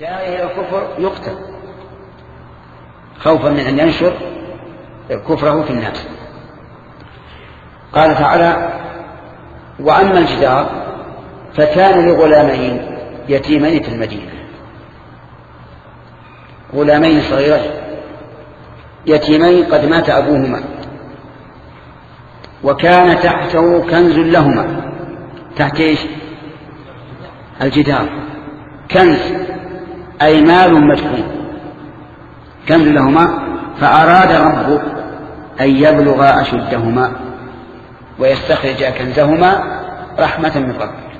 داعي إلى الكفر يقتل. خوفا من أن ينشر كفره في الناس. قال تعالى وأما الجدار فكان لغلامين يتيمين في المدينة. غلامين صغيرين يتيمين قد مات أبوهما. وكان تحته كنز لهما. تحت إيش؟ الجدار. كنز. أي مال مدفون كنز لهما؟ فأراد ربه أن يبلغ أشدهما ويستخرج كنزهما رحمة من ربك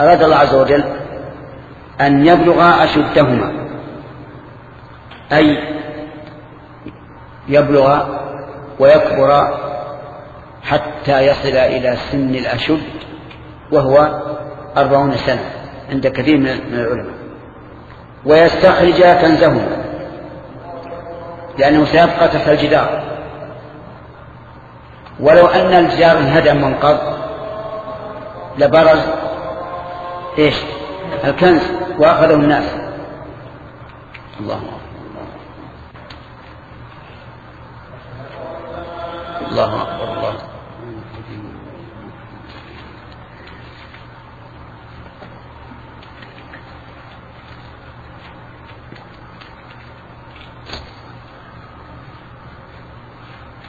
أراد الله عز وجل أن يبلغ أشدهما. أي يبلغ ويكبر حتى يصل إلى سن الأشد وهو أربعون سنة عند كثير من العلماء. ويستخرج كنزهما لأنه سيبقى تحت الجدار. ولو أن الجدار انهدم وانقض لبرز إيش؟ الكنز وأخذه الناس. الله الله أكبر الله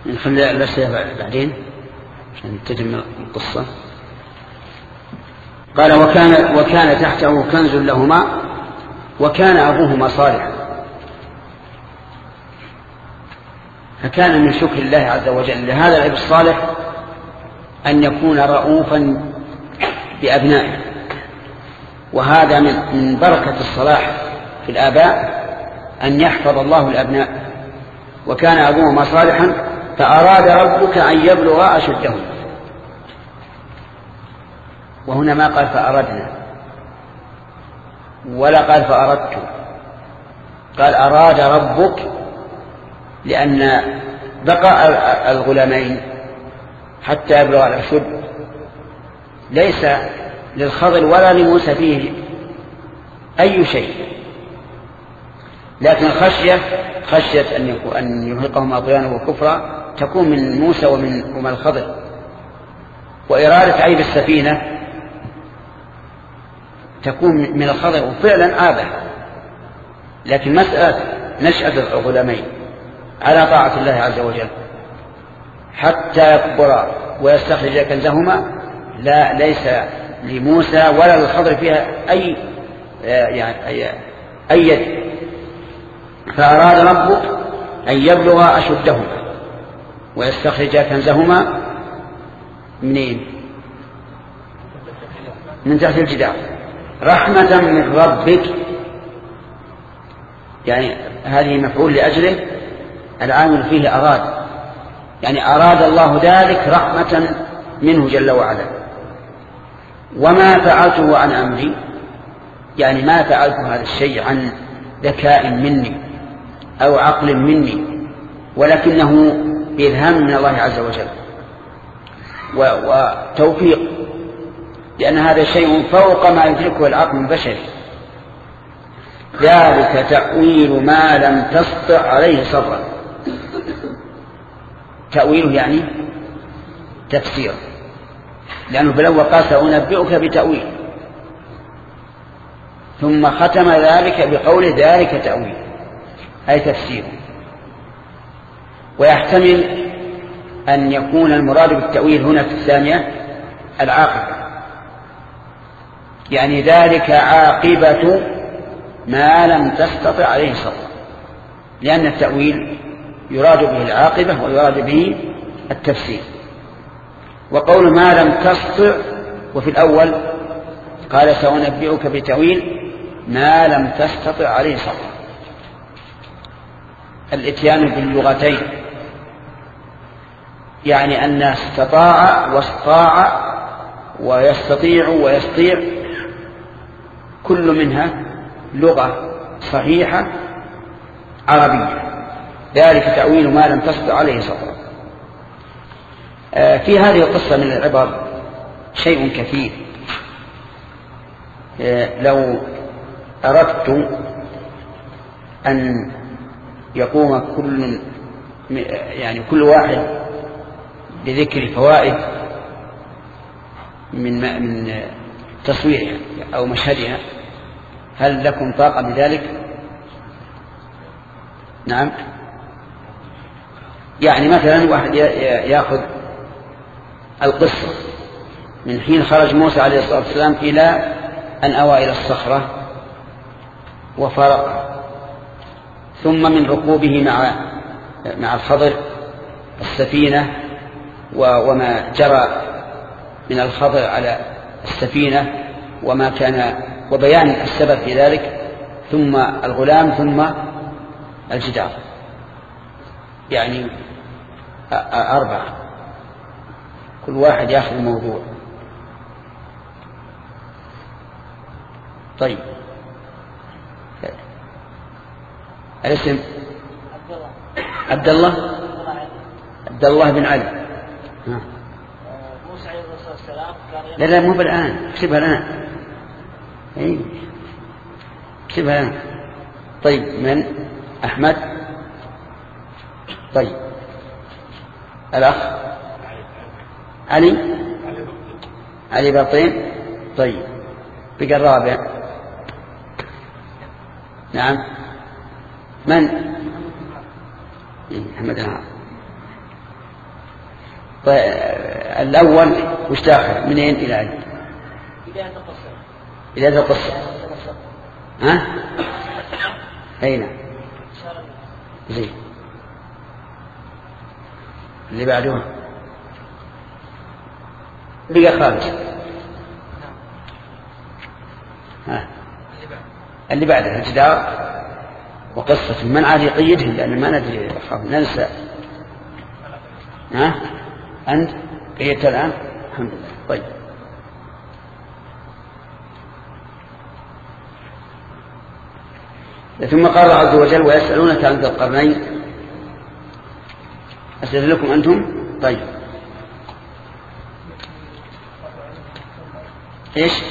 نخلي الأسئلة بعدين عشان تتم القصة. قال وكان وكان تحته كنز لهما وكان أبوهما صالحا. فكان من شكر الله عز وجل. لهذا الأب الصالح أن يكون رؤوفا بأبنائه. وهذا من بركة الصلاح في الآباء أن يحفظ الله الأبناء. وكان أبوهما صالحا فأراد ربك أن يبلغ أشدهم وهنا ما قال فأردنا. ولا قال فأردت. قال أراد ربك لأن بقاء الغلامين حتى يبلغ الأشد. ليس للخضر ولا لموسى فيه أي شيء. لكن خشية خشية أن يرهقهما طغيانا وكفرا تكون من موسى ومن ومن الخضر. وإرادة عيب السفينة تكون من الخضر وفعلا عابه لكن مسألة نشأة الغلامين على طاعة الله عز وجل. حتى يكبرا ويستخرج كنزهما لا ليس لموسى ولا للخضر فيها أي يعني أي, أي يد. فأراد ربك أن يبلغ أشدهما. ويستخرج كنزهما منين؟ من تحت الجدار. رحمة من ربك. يعني هذه مفعول لأجله. العامل فيه أراد. يعني أراد الله ذلك رحمة منه جل وعلا. وما فعلته عن أمري. يعني ما فعلت هذا الشيء عن ذكاء مني أو عقل مني. ولكنه بإلهام من الله عز وجل وتوفيق لأن هذا شيء فوق ما يدركه العقل البشري. ذلك تأويل ما لم تسطع عليه صبرا. تأويله يعني تفسير. لأنه في الأول قال سأنبئك بتأويل. ثم ختم ذلك بقول ذلك تأويل أي تفسير. ويحتمل أن يكون المراد بالتأويل هنا في الثانية العاقبة. يعني ذلك عاقبة ما لم تستطع عليه صبر لأن التأويل يراد به العاقبة ويراد به التفسير. وقول ما لم تستطع وفي الأول قال سأنبئك بتأويل ما لم تستطع عليه صبر الإتيان باللغتين. يعني أن استطاع واستطاع ويستطيع ويستطيع. كل منها لغة صحيحة عربية. ذلك تأويل ما لم تستطع عليه صبرا في هذه القصة من العبر شيء كثير. لو أردت أن يقوم كل يعني كل واحد بذكر فوائد من من تصويرها أو مشهدها. هل لكم طاقة بذلك؟ نعم. يعني مثلا واحد يأخذ القصة من حين خرج موسى عليه الصلاة والسلام إلى أن أوى إلى الصخرة وفرق ثم من ركوبه مع مع الخضر السفينة وما جرى من الخضر على السفينة وما كان وبيان السبب في ذلك ثم الغلام ثم الجدار. يعني أربعة. كل واحد ياخذ موضوع طيب. الاسم؟ عبد الله. عبد الله بن علي موسى عليه الصلاه والسلام لا لا مو بالآن. اكتبها الآن. اي اكتبها الآن. طيب من؟ أحمد. طيب. الأخ؟ علي؟ علي بطين طيب. بقى الرابع. نعم. من؟ محمد العام طيب الأول وش داخل؟ منين إلى أين؟ القصة بداية القصة ها؟ أين؟ زين. اللي بعده بقى خالد ها؟ اللي بعده الجدار وقصة من عاد يقيدهم لأن ما ندري ننسى. ها؟ أنت قيدت الآن؟ الحمد لله. طيب. ثم قال عز وجل ويسألونك عن ذي القرنين. أسأل لكم أنتم؟ طيب. إيش؟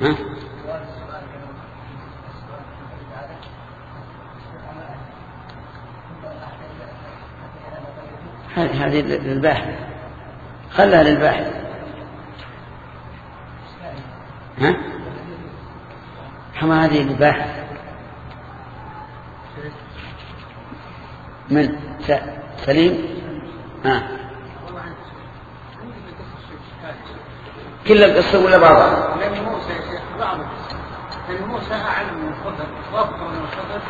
ها؟ هذه للباحث. خلها للباحث. ها؟ حما هذه للباحث. من؟ سليم؟ ها. كل القصة ولا بعضها؟ لأن موسى يا شيخ بعض القصة لأن موسى أعلم من الخضر وأفضل من الخضر.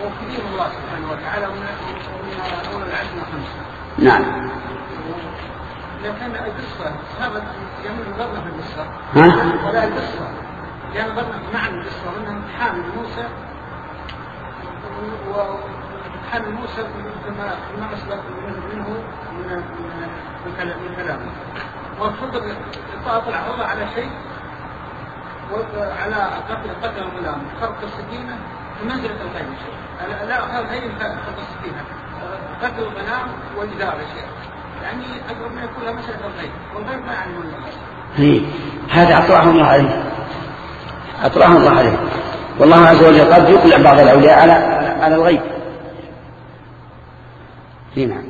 وكريم الله سبحانه وتعالى نعم. لكن القصة ثابت ضرنا في القصة. ها؟ ولا القصة لأن ضرنا معنى القصة منها امتحان موسى. وامتحان موسى كما كما أسبق منه من من كلامه. والخضر طلع الله على شيء على قتل قتل الغلام خرق السكينة بمنزله الغيب. شيء لا هذا هي خرق السكينة. قتل الغلام والإدارة شيء يعني أقرب ما يكون مسألة الغيب. والغيب ما يعني الله. هذا أطرحه الله عليه. أطرحه الله عليه. والله عز وجل قد يطلع بعض الأولياء على على الغيب. نعم.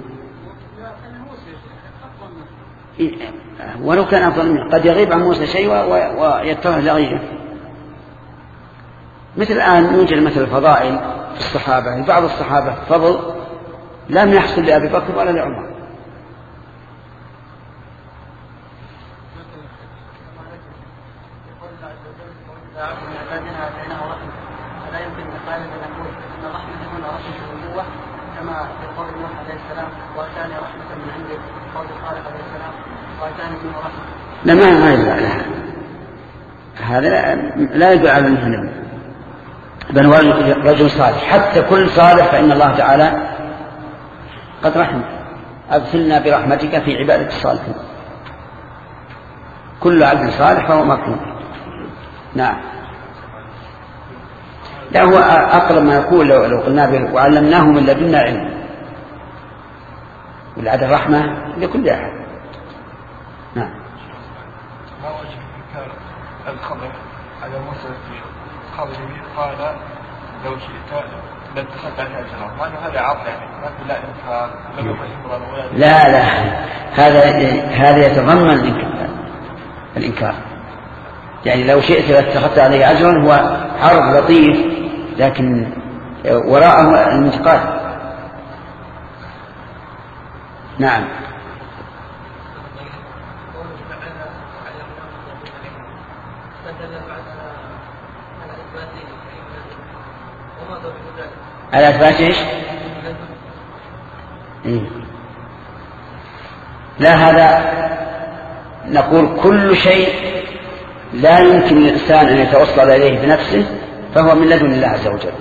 ولو كان أفضل منه. قد يغيب عن موسى شيء ويتضح لغيره مثل الآن يوجد مثل الفضائل في الصحابة لبعض الصحابة فضل لم يحصل لأبي بكر ولا لعمر. لا ما ما يدل على هذا. لا يدل على أنه بل هو رجل صالح. حتى كل صالح فإن الله تعالى قد رحم. ادخلنا برحمتك في عبادة الصالحين. كل عبد صالح فهو مرحوم نعم. لا هو أقرب ما يقول لو, لو قلنا به وعلمناه من لدنا علم. ولعد الرحمة لكل أحد. نعم. ما وجه إنكار الخضر على موسى في قوله قال لو شئت يعني لا لا هذا هذا يتضمن الإنكار. يعني لو شئت لاتخذت عليه أجرا هو عرض لطيف لكن وراءه الانتقاد نعم. على أثبات إيش؟ إيه؟ لا هذا نقول كل شيء لا يمكن للإنسان أن يتوصل إليه بنفسه فهو من لدن الله عز وجل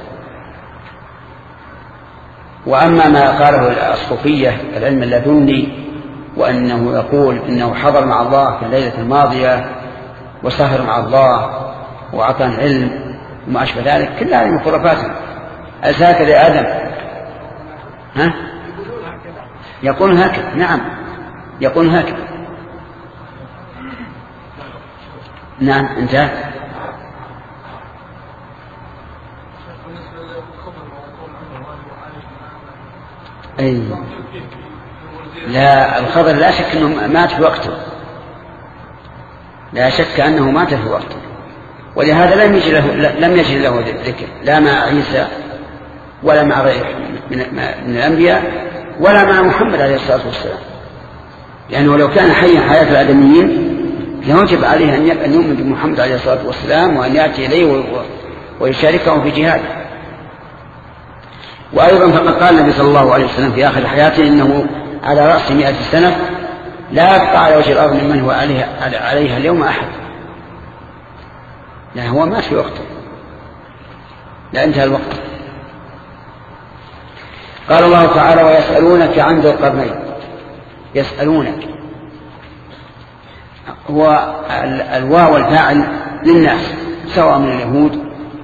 وأما ما قاله الصوفية العلم اللدني وأنه يقول إنه حضر مع الله في الليلة الماضية وسهر مع الله وأعطى علم وما أشبه ذلك كل هذه خرافات أساك لآدم. ها؟ يقول هكذا نعم. يقول هكذا. نعم انتهى. أي. لا الخضر لا شك أنه مات في وقته. لا شك أنه مات في وقته. ولهذا لم يجد له لم يجد له ذكر. لا مع عيسى ولا مع غيره من, من الأنبياء ولا مع محمد عليه الصلاة والسلام. لأنه لو كان حيا حياة الآدميين لوجب عليه أن يؤمن بمحمد عليه الصلاة والسلام وأن يأتي إليه ويشاركه في جهاده. وأيضا فقد قال النبي صلى الله عليه وسلم في آخر حياته إنه على رأس مئة سنة لا يبقى على وجه الأرض ممن هو عليها اليوم أحد. لا هو مات في وقته. لا انتهى الوقت. قال الله تعالى ويسألونك عن ذي القرنين. يسألونك. هو الواو والفاعل للناس سواء من اليهود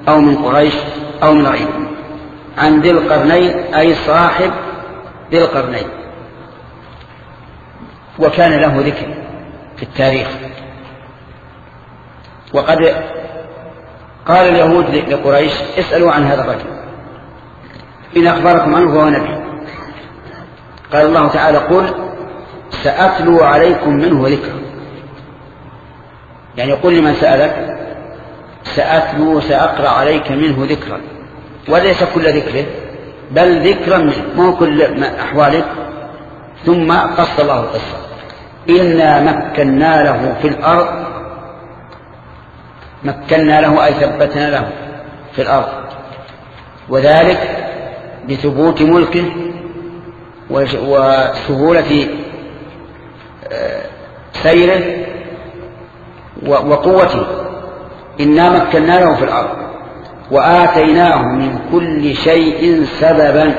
أو من قريش أو من غيرهم. عن ذي القرنين أي صاحب ذي القرنين. وكان له ذكر في التاريخ. وقد قال اليهود لقريش اسألوا عن هذا الرجل. إن أخبركم عنه فهو نبي. قال الله تعالى قل سأتلو عليكم منه ذكرا يعني قل لمن سألك سأتلو سأقرأ عليك منه ذكرا. وليس كل ذكره بل ذكرا منه مو كل أحوالك. ثم قص الله القصة. إنا مكنا له في الأرض مكنا له أي ثبتنا له في الأرض. وذلك بثبوت ملكه وسهولة آه، سيره وقوته. إنا مكنا له في الأرض وآتيناه من كل شيء سببا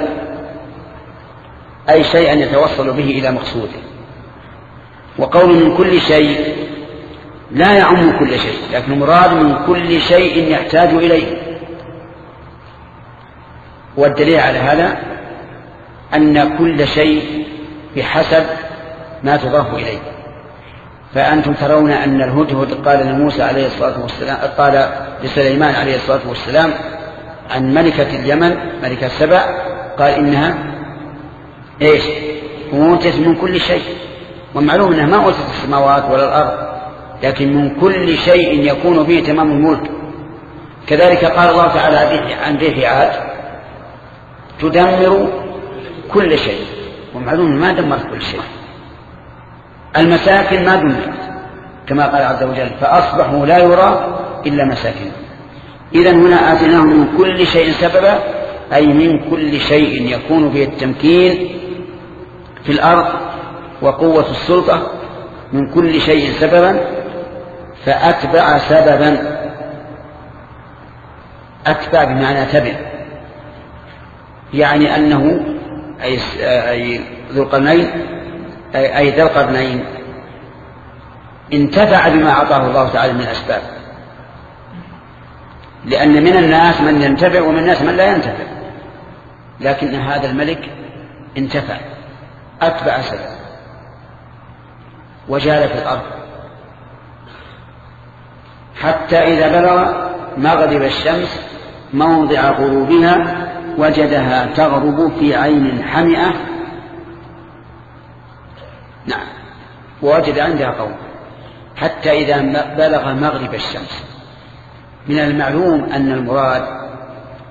أي شيئا يتوصل به إلى مقصوده. وقول من كل شيء لا يعم كل شيء لكن المراد من كل شيء يحتاج إليه. والدليل على هذا أن كل شيء بحسب ما تضاف إليه. فأنتم ترون أن الهدهد قال لموسى عليه الصلاة والسلام قال لسليمان عليه الصلاة والسلام عن ملكة اليمن ملكة سبع قال إنها إيش؟ أوتت من كل شيء. ومعلوم أنها ما أوتت السماوات ولا الأرض لكن من كل شيء يكون به تمام الملك. كذلك قال الله تعالى عن ذي عاد تدمر كل شيء. ومعلوم ما دمرت كل شيء. المساكن ما دمرت. كما قال عز وجل فأصبحوا لا يرى إلا مساكن. إذا هنا آتيناهم من كل شيء سببا أي من كل شيء يكون به التمكين في الأرض وقوة السلطة من كل شيء سببا فأتبع سببا. أتبع بمعنى تبع يعني أنه أي, ذو القرنين أي ذا القرنين انتفع بما أعطاه الله تعالى من الأسباب. لأن من الناس من ينتفع ومن الناس من لا ينتفع. لكن هذا الملك انتفع أتبع سبب وجال في الأرض. حتى إذا بلغ مغرب الشمس موضع غروبها وجدها تغرب في عين حمئة. نعم. ووجد عندها قوم. حتى إذا بلغ مغرب الشمس. من المعلوم أن المراد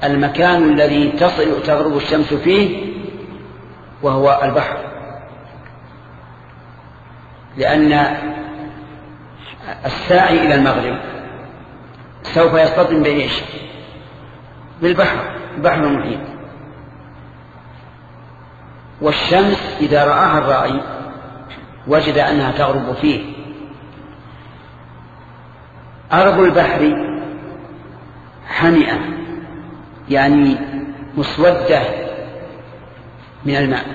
المكان الذي تصل تغرب الشمس فيه وهو البحر. لأن الساعي إلى المغرب سوف يصطدم بإيش؟ بالبحر. البحر المحيط. والشمس إذا رآها الرائي وجد أنها تغرب فيه. أرض البحر حمئة يعني مسودة من الماء.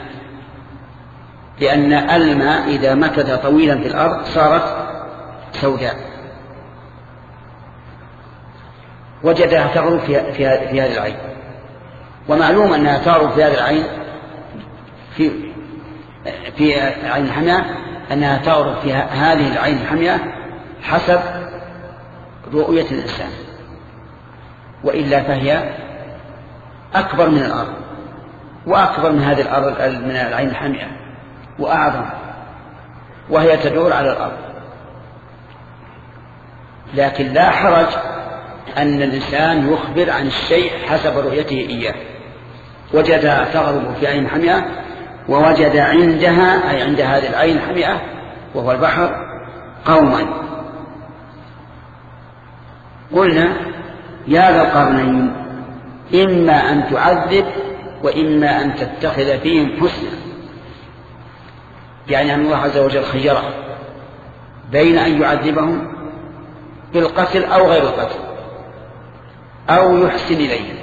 لأن الماء إذا مكث طويلا في الأرض صارت سوداء. وجدها تغرب في هذه العين. ومعلوم أنها تغرب في هذه العين في في عين الحمية أنها تغرب في هذه العين الحمية حسب رؤية الإنسان. وإلا فهي أكبر من الأرض وأكبر من هذه الأرض من العين الحمئة وأعظم وهي تدور على الأرض. لكن لا حرج أن الإنسان يخبر عن الشيء حسب رؤيته إياه. وجدها تغرب في عين حمئة ووجد عندها أي عند هذه العين الحمئة وهو البحر قوما. قلنا يا ذا القرنين إما أن تعذب وإما أن تتخذ فيهم حسنا. يعني أن الله عز وجل خيره بين أن يعذبهم بالقتل أو غير القتل. أو يحسن إليهم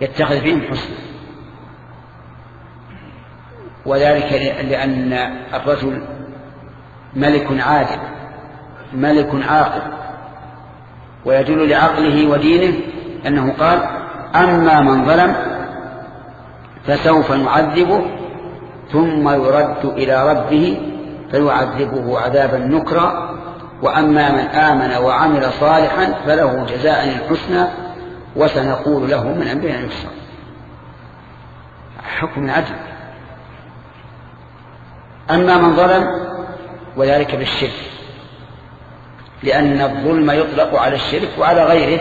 يتخذ فيهم حسنا وذلك لأن الرجل ملك عادل ملك عاقل. ويدل لعقله ودينه أنه قال أما من ظلم فسوف نعذبه ثم يرد إلى ربه فيعذبه عذابا نكرا. وأما من آمن وعمل صالحا فله جزاء الحسنى وسنقول له من أمرنا يسرا حكم عدل. أما من ظلم وذلك بالشرك لأن الظلم يطلق على الشرك وعلى غيره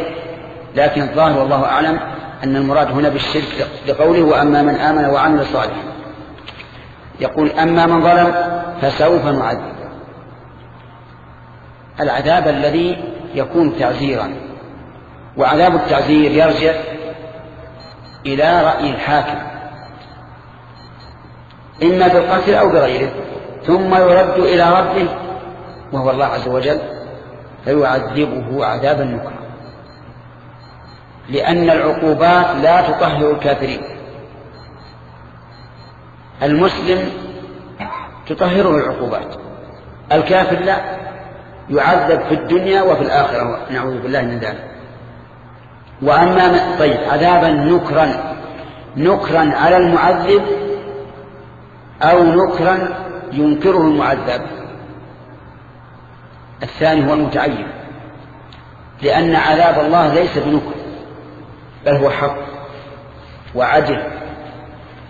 لكن الظاهر والله أعلم أن المراد هنا بالشرك لقوله وأما من آمن وعمل صالحا. يقول أما من ظلم فسوف نعذب. العذاب الذي يكون تعزيرا. وعذاب التعزير يرجع إلى رأي الحاكم إما بالقتل أو بغيره ثم يرد إلى ربه وهو الله عز وجل فيعذبه عذابا نكرا. لأن العقوبات لا تطهر الكافرين. المسلم تطهره العقوبات الكافر لا. يعذب في الدنيا وفي الآخرة نعوذ بالله من ذلك. وأما طيب عذابا نكرا نكرا على المعذب أو نكرا ينكره المعذب. الثاني هو المتعين لأن عذاب الله ليس بنكر بل هو حق وعدل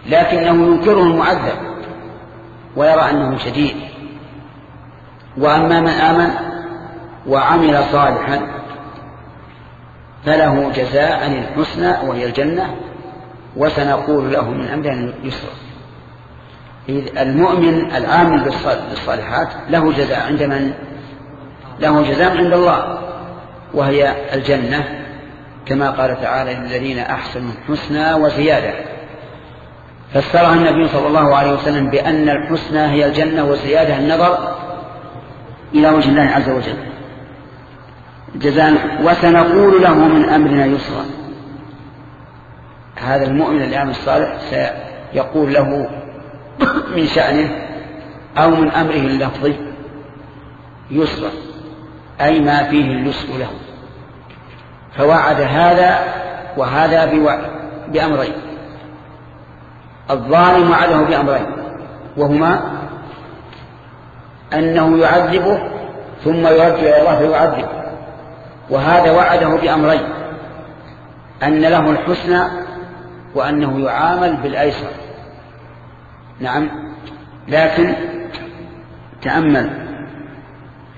لكنه ينكره المعذب ويرى أنه شديد. وأما من آمن وعمل صالحا فله جزاء الحسنى وهي الجنة وسنقول له من أمرنا يسرا المؤمن العامل بالصالحات له جزاء عند من؟ له جزاء عند الله وهي الجنة كما قال تعالى للذين أحسنوا الحسنى وزيادة. فسرها النبي صلى الله عليه وسلم بأن الحسنى هي الجنة وزيادة النظر إلى وجه الله عز وجل. جزاء وسنقول له من أمرنا يسرا. هذا المؤمن الإمام الصالح سيقول له من شأنه أو من أمره اللفظي يسرا أي ما فيه اليسر له. فوعد هذا وهذا بأمرين. الظالم وعده بأمرين. وهما أنه يعذبه ثم يرجع إلى الله فيعذبه. وهذا وعده بأمرين. أن له الحسنى وأنه يعامل بالأيسر. نعم. لكن تأمل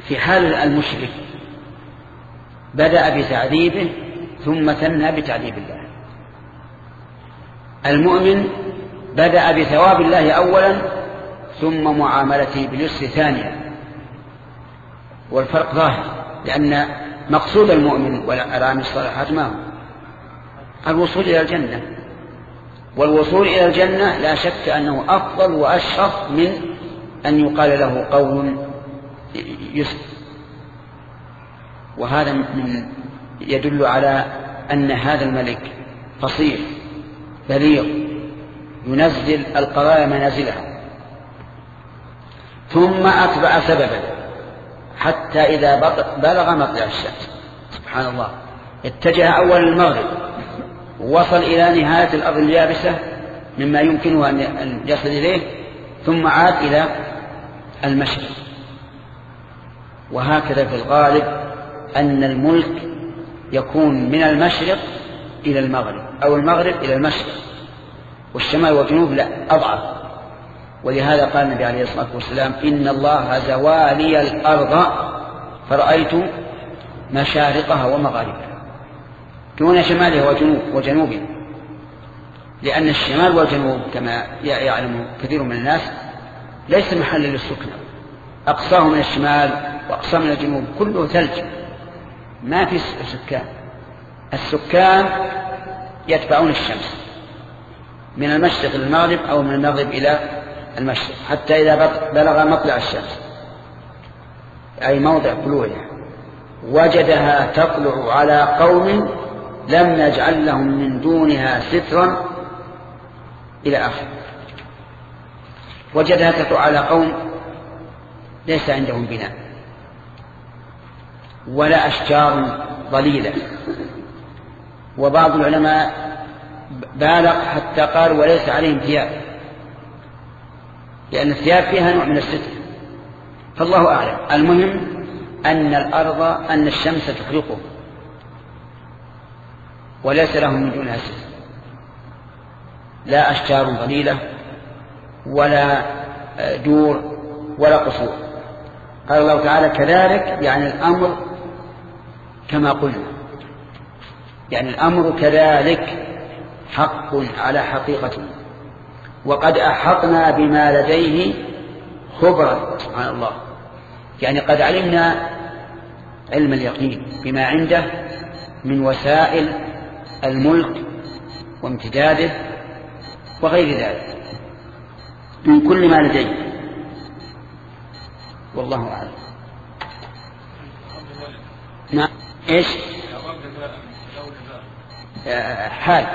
في حال المشرك. بدأ بتعذيبه ثم ثنى بتعذيب الله. المؤمن بدأ بثواب الله أولا ثم معاملته باليسر ثانيا. والفرق ظاهر لأن مقصود المؤمن والأعمال الصالحات ما هو؟ الوصول إلى الجنة. والوصول إلى الجنة لا شك أنه أفضل وأشرف من أن يقال له قول يسر. وهذا من يدل على أن هذا الملك فصيح بليغ ينزل القضايا منازلها. ثم أتبع سببا. حتى إذا بلغ مطلع الشمس. سبحان الله اتجه أول المغرب. وصل إلى نهاية الأرض اليابسة مما يمكنه أن يصل إليه ثم عاد إلى المشرق. وهكذا في الغالب أن الملك يكون من المشرق إلى المغرب أو المغرب إلى المشرق. والشمال والجنوب لا أضعف. ولهذا قال النبي عليه الصلاة والسلام إن الله زوالي الأرض فرأيت مشارقها ومغاربها. دون شمالها وجنوب وجنوبها. لأن الشمال والجنوب كما يعلم كثير من الناس ليس محلا للسكنى أقصاه من الشمال وأقصاه من الجنوب كله ثلج. ما في سكان. السكان يتبعون الشمس. من المشرق إلى المغرب أو من المغرب إلى المشرق حتى إذا بلغ مطلع الشمس. أي موضع طلوعها. وجدها تطلع على قوم لم نجعل لهم من دونها سترا إلى آخر. وجدها تطلع على قوم ليس عندهم بناء. ولا أشجار ضليلة وبعض العلماء بالغ حتى قال وليس عليهم ثياب. لأن الثياب فيها نوع من الستر. فالله أعلم. المهم أن الأرض أن الشمس تخلقه. وليس لهم من دونها ستر. لا أشجار ضليلة ولا دور ولا قصور. قال الله تعالى كذلك يعني الأمر كما قلنا. يعني الأمر كذلك حق على حقيقته. وقد أحطنا بما لديه خبرا. سبحان الله. يعني قد علمنا علم اليقين بما عنده من وسائل الملك وامتداده وغير ذلك. من كل ما لديه. والله أعلم. نعم. إيش؟ آه، حال.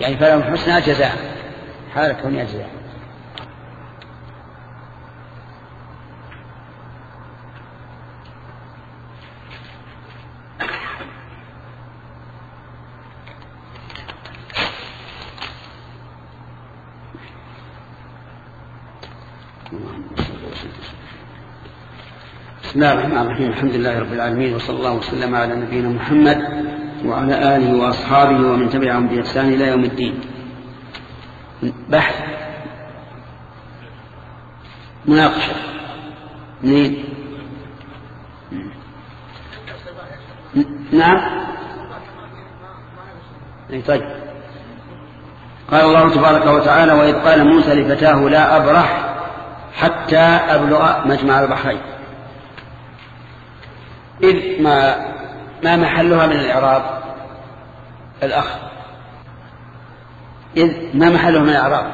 يعني فلهم حسنى جزاء. حال كونها جزاء بسم الله الرحمن الرحيم. الحمد لله رب العالمين وصلى الله وسلم على نبينا محمد وعلى آله وأصحابه ومن تبعهم بإحسان إلى يوم الدين. بحث. مناقشة. منين؟ نعم. أي طيب. قال الله تبارك وتعالى وإذ قال موسى لفتاه لا أبرح حتى أبلغ مجمع البحرين. إذ ما ما محلها من الإعراب؟ الأخ إذ ما محله من الإعراب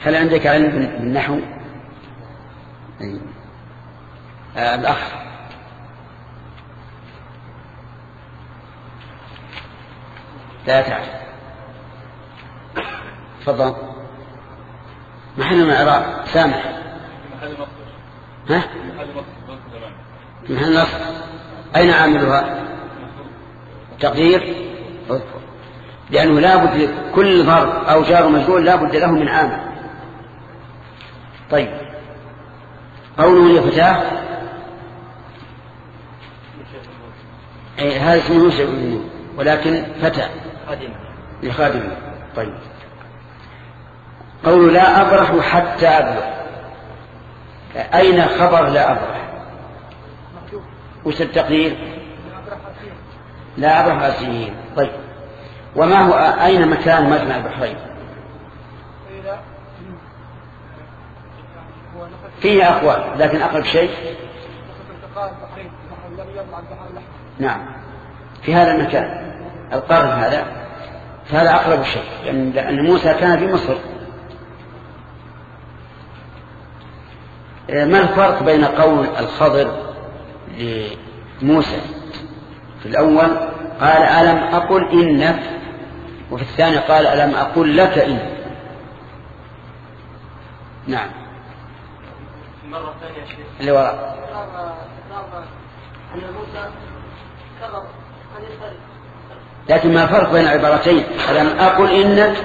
هل عندك علم بالنحو أي. آه الأخ. لا تعرف. تفضل. محل من الإعراب سامح. ها؟ محل نصب. أين عاملها؟ تقدير اذكر. لأنه لا بد كل ظرف أو جار مجرور لا بد له من عامل. طيب. قوله يا فتاة أي هذا اسمه يوسف ولكن فتى. لخادم طيب. قول لا أبرح حتى أبلغ أين خبر لا أبرح؟ وش التقدير؟ لا أبرح أسير طيب. وما هو أين مكان مجمع البحرين؟ فيه أقوال لكن أقرب شيء؟ نعم. في هذا المكان القرن هذا فهذا أقرب شيء لأن موسى كان في مصر. ما الفرق بين قول الخضر لموسى؟ في الأول قال ألم أقل إنك وفي الثاني قال ألم أقل لك إن؟ نعم. مرة ثانية شيخ. اللي وراء. أن موسى كرر أن لكن ما الفرق بين العبارتين؟ ألم أقل إنك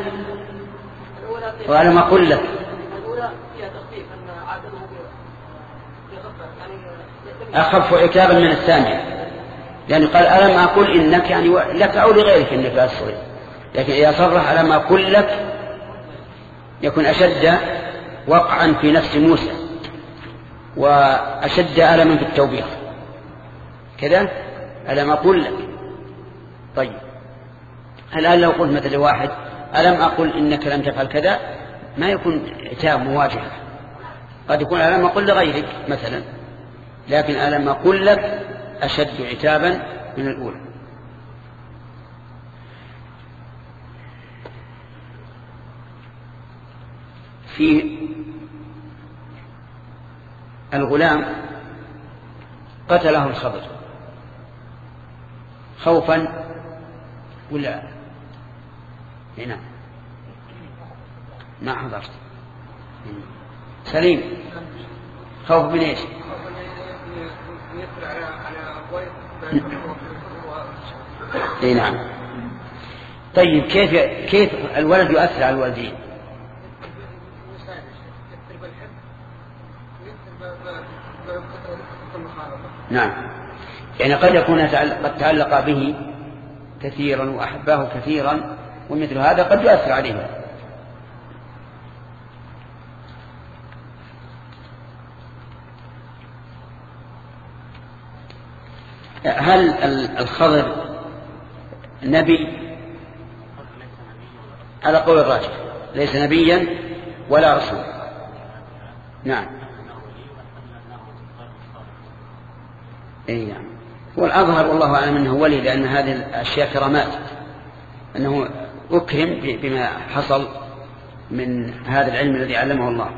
وألم أقل لك. أخف عتابا من الثانية. يعني قال ألم أقل إنك يعني لك أو لغيرك إنك أسري لكن إذا صرح ألم أقل لك يكون أشد وقعا في نفس موسى وأشد ألما في التوبيخ. كذا؟ ألم أقل لك. طيب. الآن لو قلت مثل واحد ألم أقل إنك لم تفعل كذا؟ ما يكون عتاب مواجهة. قد يكون ألم أقل لغيرك مثلا. لكن ألم أقل لك أشد عتابا من الأولى. في الغلام قتله الخضر. خوفا ولا؟ هنا ما حضرت. سليم. خوف من إيش؟ اي نعم. طيب كيف كيف الولد يؤثر على الوالدين؟ نعم. يعني قد يكون قد تعلق به كثيرا وأحباه كثيرا ومثل هذا قد يؤثر عليه هل الخضر نبي على قول الراجح ليس نبيا ولا رسول نعم. اي نعم. هو الأظهر والله أعلم أنه ولي لأن هذه الأشياء كرامات. أنه أكرم بما حصل من هذا العلم الذي علمه الله.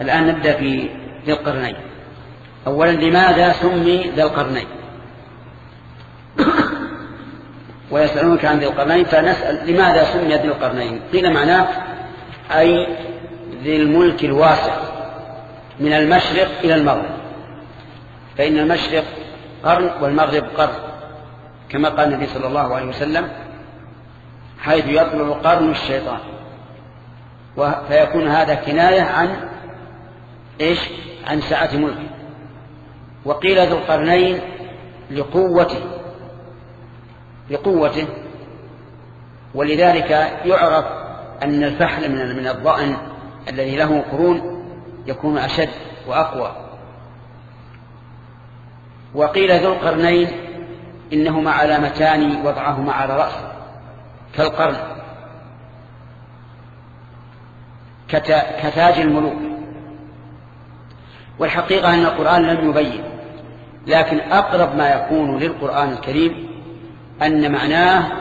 الآن نبدأ في القرنين. أولا لماذا سمي ذا القرنين؟ ويسألونك عن ذي القرنين فنسأل لماذا سمي ذي القرنين؟ قيل معناه أي ذي الملك الواسع من المشرق إلى المغرب. فإن المشرق قرن والمغرب قرن كما قال النبي صلى الله عليه وسلم حيث يطلع قرن الشيطان. فيكون هذا كناية عن إيش؟ عن سعة ملكه. وقيل ذو القرنين لقوته لقوته ولذلك يعرف أن الفحل من الضأن الذي له قرون يكون أشد وأقوى. وقيل ذو القرنين إنهما علامتان وضعهما على رأسه كالقرن كتاج الملوك. والحقيقة أن القرآن لم يبين لكن أقرب ما يكون للقرآن الكريم أن معناه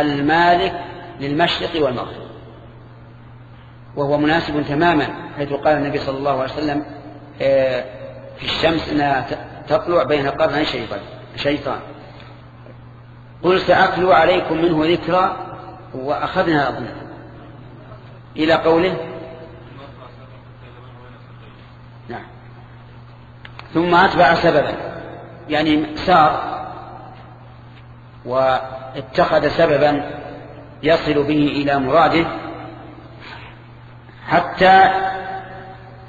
المالك للمشرق والمغرب. وهو مناسب تماما حيث قال النبي صلى الله عليه وسلم آه، في الشمس أنها تطلع بين قرني شيطان شيطان. قل سأتلو عليكم منه ذكرى وأخذنا أظن. إلى قوله نعم ثم أتبع سببا يعني سار واتخذ سببا يصل به إلى مراده حتى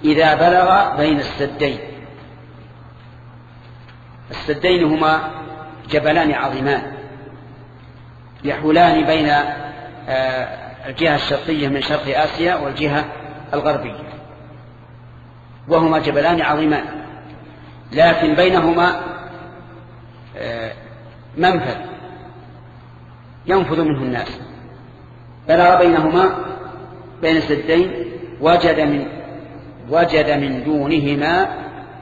إذا بلغ بين السدين. السدين هما جبلان عظيمان يحولان بين آه، الجهة الشرقية من شرق آسيا والجهة الغربية وهما جبلان عظيمان. لكن بينهما آه، منفذ. ينفذ منه الناس. بلغ بينهما بين السدين وجد من وجد من دونهما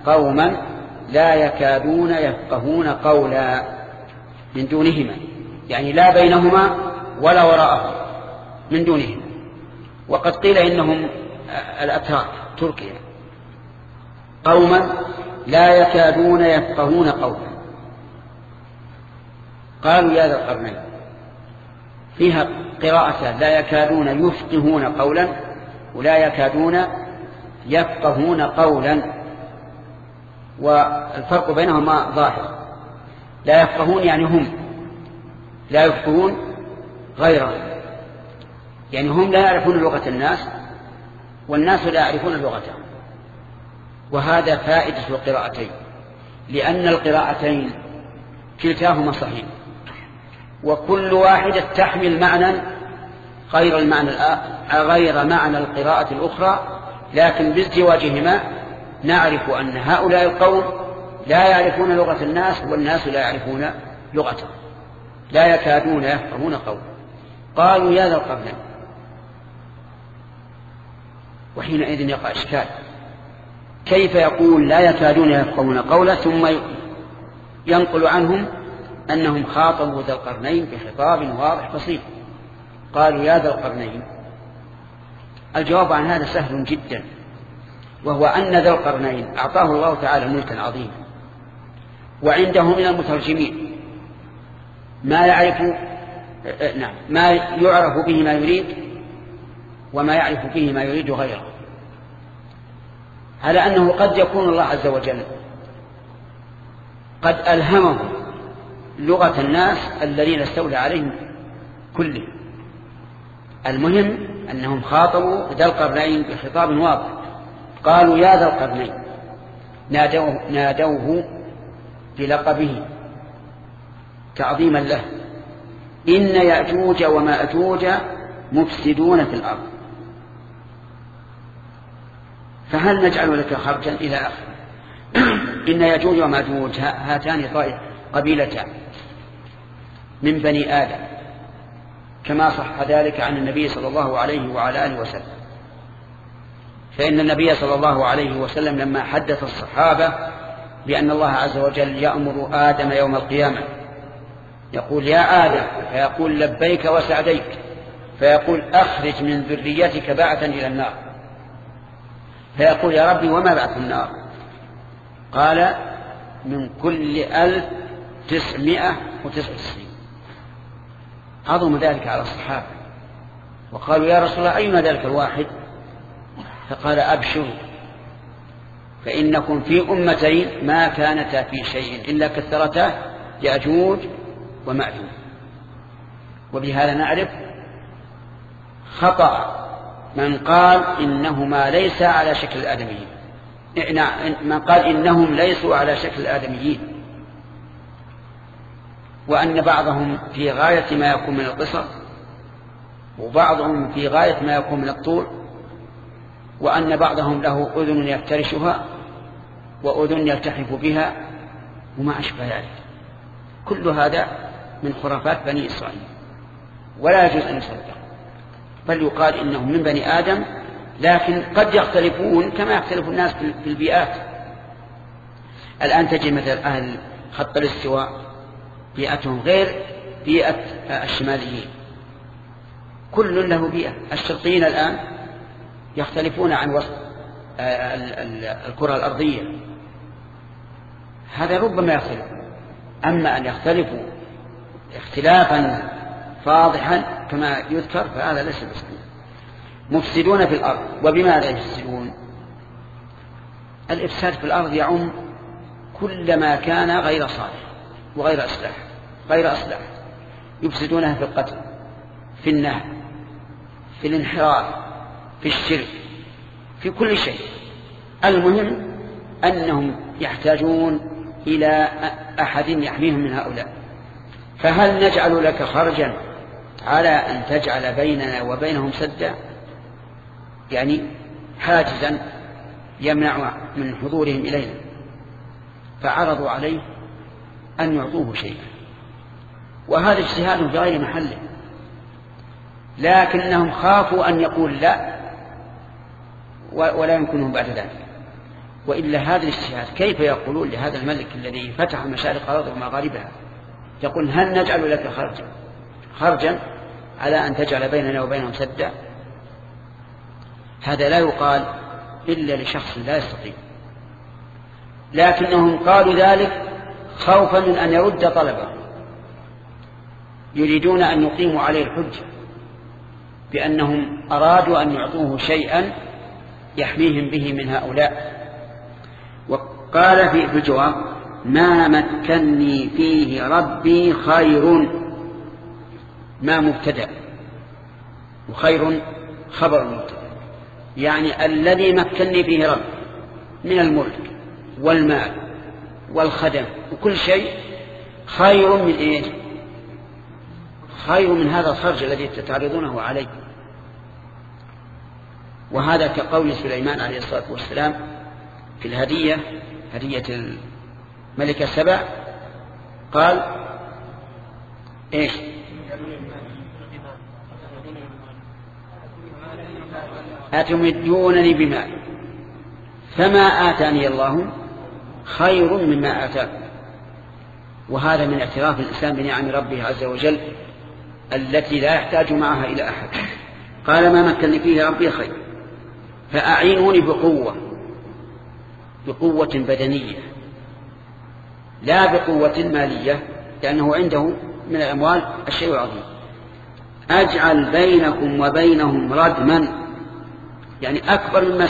قوما لا يكادون يفقهون قولا. من دونهما. يعني لا بينهما ولا وراءهما. من دونهما. وقد قيل إنهم الأتراك تركيا. قوما لا يكادون يفقهون قولا قالوا يا ذا القرنين فيها قراءة لا يكادون يفقهون قولا ولا يكادون يفقهون قولا. والفرق بينهما ظاهر. لا يفقهون يعني هم لا يفقهون غيرهم يعني هم لا يعرفون لغة الناس والناس لا يعرفون لغتهم. وهذا فائدة القراءتين لأن القراءتين كلتاهما صحيح. وكل واحدة تحمل معنى غير المعنى غير معنى القراءة الأخرى لكن بازدواجهما نعرف أن هؤلاء القوم لا يعرفون لغة الناس والناس لا يعرفون لغتهم لا يكادون يفهمون قولا قالوا يا ذا القرنين وحينئذ يقع إشكال. كيف يقول لا يكادون يفقهون قولا ثم ينقل عنهم أنهم خاطبوا ذا القرنين بخطاب واضح بسيط. قالوا يا ذا القرنين الجواب عن هذا سهل جدا وهو أن ذا القرنين أعطاه الله تعالى ملكا عظيما وعنده من المترجمين ما يعرف نعم ما يعرف به ما يريد وما يعرف به ما يريد غيره. على أنه قد يكون الله عز وجل قد ألهمه لغة الناس الذين استولى عليهم كلهم المهم أنهم خاطبوا ذا القرنين بخطاب واضح. قالوا يا ذا القرنين نادوه, نادوه بلقبه تعظيما له. إن يأجوج ومأجوج مفسدون في الأرض. فهل نجعل لك خرجا إلى آخر إن يأجوج ومأجوج هاتان قبيلتان من بني آدم كما صح ذلك عن النبي صلى الله عليه وعلى آله وسلم. فإن النبي صلى الله عليه وسلم لما حدث الصحابة بأن الله عز وجل يأمر آدم يوم القيامة يقول يا آدم فيقول لبيك وسعديك فيقول أخرج من ذريتك بعثا إلى النار. فيقول يا ربي وما بعث النار؟ قال من كل ألف تسعمائة وتسع وتسعين. عظم ذلك على الصحابة. وقالوا يا رسول الله أين ذلك الواحد؟ فقال أبشروا فإنكم في أمتين ما كانتا في شيء إلا كثرتا يأجوج ومأجوج. وبهذا نعرف خطأ من قال إنهما ليس على شكل الآدميين. من قال إنهم ليسوا على شكل الآدميين. وأن بعضهم في غاية ما يكون من القصر وبعضهم في غاية ما يكون من الطول وأن بعضهم له أذن يفترشها وأذن يلتحف بها وما أشبه ذلك. كل هذا من خرافات بني إسرائيل. ولا يجوز أن يصدق. بل يقال إنهم من بني آدم لكن قد يختلفون كما يختلف الناس في البيئات. الآن تجد مثل أهل خط الاستواء بيئتهم غير بيئة الشماليين. كل له بيئة. الشرقيين الآن يختلفون عن وسط الكرة الأرضية. هذا ربما يختلف. أما أن يختلفوا اختلافا فاضحا كما يذكر فهذا ليس بصحيح. مفسدون في الأرض وبماذا يفسدون؟ الإفساد في الأرض يعم كل ما كان غير صالح وغير أصلاح غير أصلاح. يفسدونها في القتل في النهب في الانحراف في الشرك في كل شيء. المهم أنهم يحتاجون إلى أحد يحميهم من هؤلاء. فهل نجعل لك خرجا على أن تجعل بيننا وبينهم سدا يعني حاجزا يمنع من حضورهم إلينا. فعرضوا عليه أن يعطوه شيئا. وهذا اجتهاد في غير محله لكنهم خافوا أن يقول لا ولا يمكنهم بعد ذلك. وإلا هذا الاجتهاد كيف يقولون لهذا الملك الذي فتح مشارق الأرض ومغاربها؟ يقول هل نجعل لك خرجا؟ خرجا على أن تجعل بيننا وبينهم سدا. هذا لا يقال إلا لشخص لا يستطيع. لكنهم قالوا ذلك خوفا من أن يرد طلبه يريدون أن يقيموا عليه الحجة بأنهم أرادوا أن يعطوه شيئا يحميهم به من هؤلاء. وقال في الجواب ما مكني فيه ربي خير. ما مبتدأ وخير خبر مبتدأ. يعني الذي مكني فيه ربي من الملك والمال والخدم وكل شيء خير من إيه؟ خير من هذا الخرج الذي تعرضونه عليه. وهذا كقول سليمان عليه الصلاة والسلام في الهدية هدية الملكة سبع قال إيش؟ أتمدونني بمال فما آتاني الله خير مما آتاكم. وهذا من اعتراف الإنسان بنعم ربه عز وجل التي لا يحتاج معها إلى أحد. قال ما مكنني فيه ربي خير فأعينوني بقوة بقوة بدنية لا بقوة مالية لأنه عنده من الأموال الشيء العظيم. أجعل بينكم وبينهم ردما يعني أكبر مما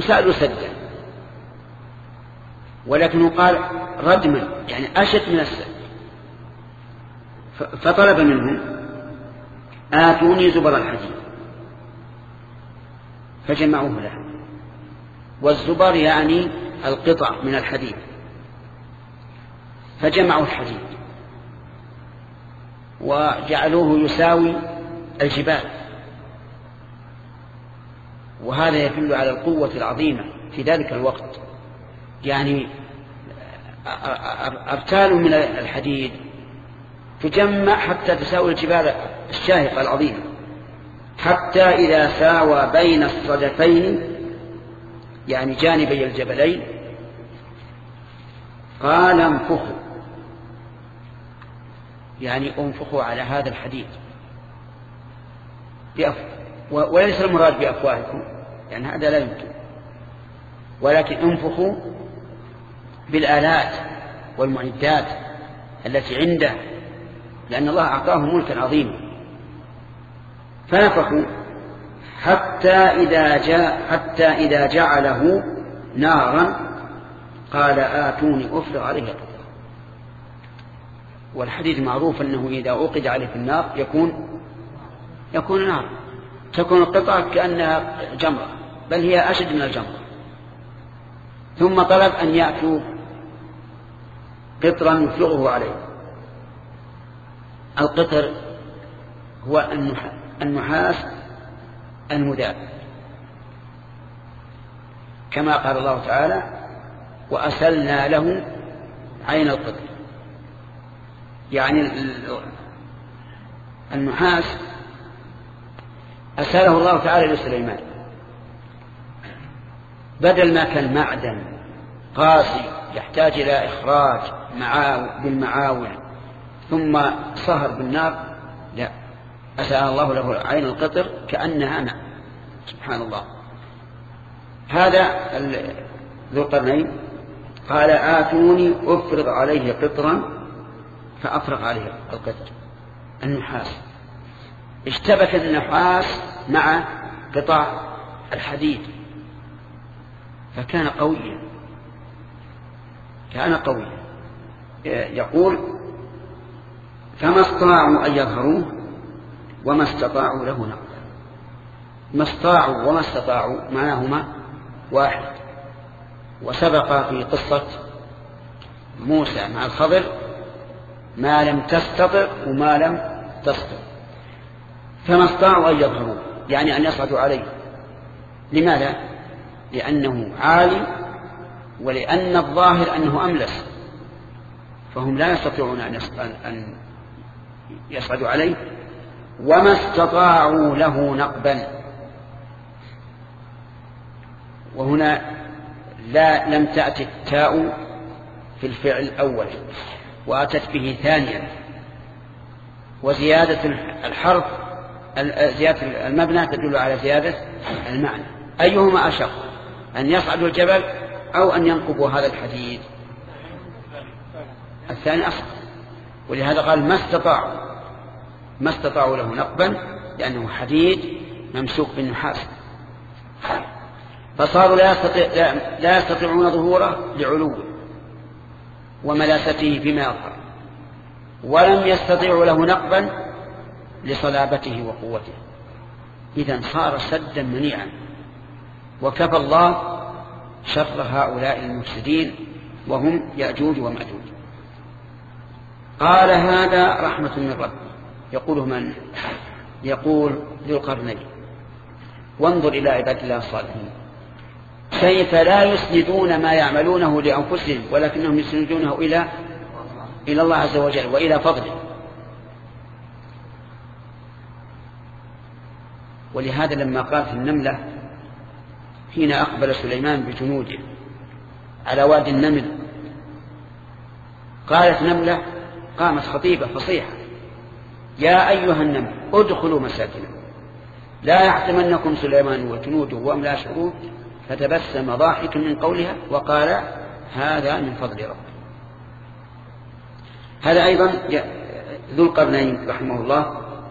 سألوا سدا ولكنه قال ردما يعني أشد من السد فطلب منهم آتوني زبر الحديد. فجمعوه له. والزبر يعني القطع من الحديد. فجمعوا الحديد. وجعلوه يساوي الجبال. وهذا يدل على القوة العظيمة في ذلك الوقت. يعني أرتال من الحديد تجمع حتى تساوي الجبال الشاهقة العظيمة. حتى إذا ساوى بين الصدفين يعني جانبي الجبلين قال انفخوا. يعني انفخوا على هذا الحديد. بأف... وليس المراد بأفواهكم يعني هذا لا يمكن. ولكن انفخوا بالآلات والمعدات التي عنده لأن الله أعطاه ملكا عظيما. فنفخوا حتى إذا جاء حتى إذا جعله نارا قال آتوني أفرغ عليه والحديث معروف أنه إذا أوقد عليه في النار يكون يكون نار تكون القطعة كأنها جمرة بل هي أشد من الجمرة. ثم طلب أن يأتوا قطرا يفرغه عليه. القطر هو النحاس المذاب. كما قال الله تعالى وأسلنا له عين القطر. يعني النحاس أساله الله تعالى لسليمان بدل ما كان معدن قاسي يحتاج إلى إخراج بالمعاول ثم صهر بالنار لا. أسأل الله له عين القطر كأنها ماء. سبحان الله. هذا ذو القرنين. قال آتوني أفرغ عليه قطرا فأفرغ عليه القطر. النحاس. اشتبك النحاس مع قطع الحديد. فكان قويا. كان قويا. يقول فما استطاعوا أن يظهروه وما استطاعوا له نقلا. ما استطاعوا وما استطاعوا معناهما واحد. وسبق في قصة موسى مع الخضر ما لم تستطع وما لم تستطع فما استطاعوا أن يظهروا يعني أن يصعدوا عليه. لماذا؟ لأنه عالي ولأن الظاهر أنه أملس فهم لا يستطيعون أن يصعدوا عليه. وما استطاعوا له نقبا. وهنا لا لم تأتي التاء في الفعل الأول وأتت به ثانيا. وزيادة الحرف زيادة المبنى تدل على زيادة المعنى. أيهما أشق؟ أن يصعدوا الجبل أو أن ينقبوا هذا الحديد؟ الثاني أصل ولهذا قال ما استطاعوا ما استطاعوا له نقبا لأنه حديد ممسوك بالنحاس. فصاروا لا, يستطيع لا يستطيعون ظهوره لعلوه وملاسته فيما يظهر. ولم يستطيعوا له نقبا لصلابته وقوته. إذا صار سدا منيعا. وكفى الله شر هؤلاء المفسدين وهم يأجوج ومأجوج. قال هذا رحمة من رب. يقوله من؟ يقول ذو القرنين وانظر إلى عباد الله الصالحين. كيف لا يسندون ما يعملونه لأنفسهم ولكنهم يسندونه إلى إلى الله عز وجل وإلى فضله. ولهذا لما قالت النملة حين أقبل سليمان بجنوده على وادي النمل قالت نملة قامت خطيبة فصيحة يا أيها النمل ادخلوا مساكنكم لا يحتمنكم سليمان وجنوده وهم لا شرود فتبسم ضاحكا من قولها وقال هذا من فضل ربي. هذا أيضا ذو القرنين رحمه الله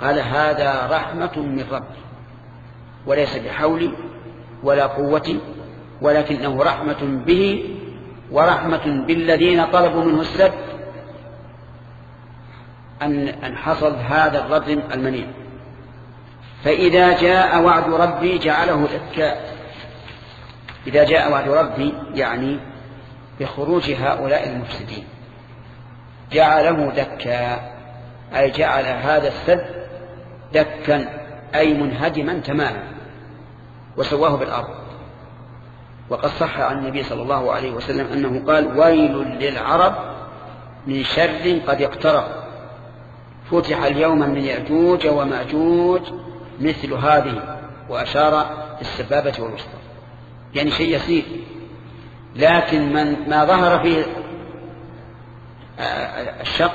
قال هذا رحمة من ربي. وليس بحولي ولا قوتي ولكنه رحمة به ورحمة بالذين طلبوا منه السد أن أن حصل هذا الرجم المنيع. فإذا جاء وعد ربي جعله دكاء إذا جاء وعد ربي يعني بخروج هؤلاء المفسدين. جعله دكا أي جعل هذا السد دكا. أي منهدما تماما وسواه بالأرض. وقد صح عن النبي صلى الله عليه وسلم أنه قال ويل للعرب من شر قد اقترب. فتح اليوم من يأجوج ومأجوج مثل هذه. وأشار بالسبابة والوسطى. يعني شيء يسير. لكن من ما ظهر فيه الشق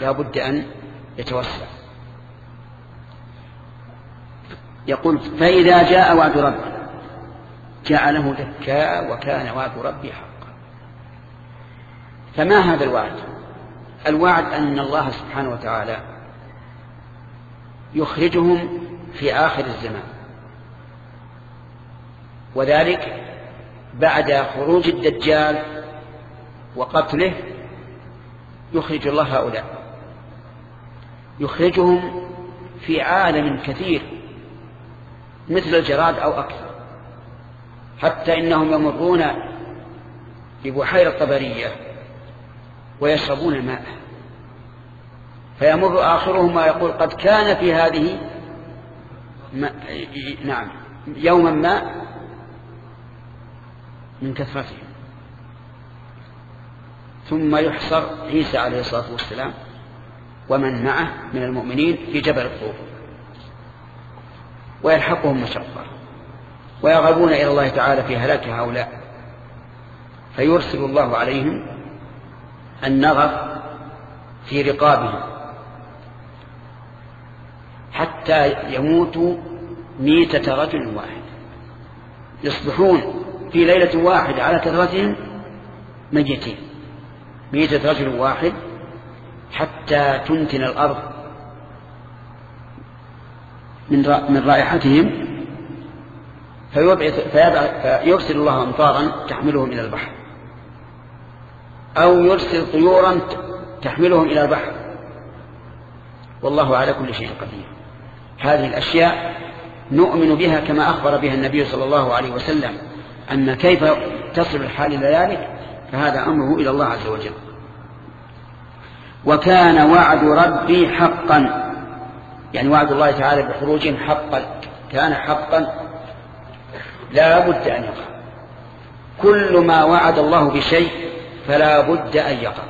لا بد أن يتوسع. يقول فإذا جاء وعد ربي جعله دكاء وكان وعد ربي حقا. فما هذا الوعد؟ الوعد أن الله سبحانه وتعالى يخرجهم في آخر الزمان. وذلك بعد خروج الدجال وقتله يخرج الله هؤلاء. يخرجهم في عالم كثير مثل الجراد أو أكثر. حتى إنهم يمرون ببحيرة طبرية ويشربون الماء فيمر آخرهم ويقول قد كان في هذه ما نعم يوما ما من كثرتهم. ثم يحصر عيسى عليه الصلاة والسلام ومن معه من المؤمنين في جبل الطور ويلحقهم مشقة ويرغبون إلى الله تعالى في هلاك هؤلاء. فيرسل الله عليهم النغف في رقابهم حتى يموتوا ميتة رجل واحد. يصبحون في ليلة واحدة على كثرتهم ميتين ميتة رجل واحد حتى تنتن الأرض من من رائحتهم فيبعث فيرسل الله أمطارا تحملهم إلى البحر. أو يرسل طيورا تحملهم إلى البحر. والله على كل شيء قدير. هذه الأشياء نؤمن بها كما أخبر بها النبي صلى الله عليه وسلم. أما كيف تصل الحال إلى ذلك فهذا أمره إلى الله عز وجل. وكان وعد ربي حقا. يعني وعد الله تعالى بخروجهم حقا كان حقا لا بد أن يقع. كل ما وعد الله بشيء فلا بد أن يقع.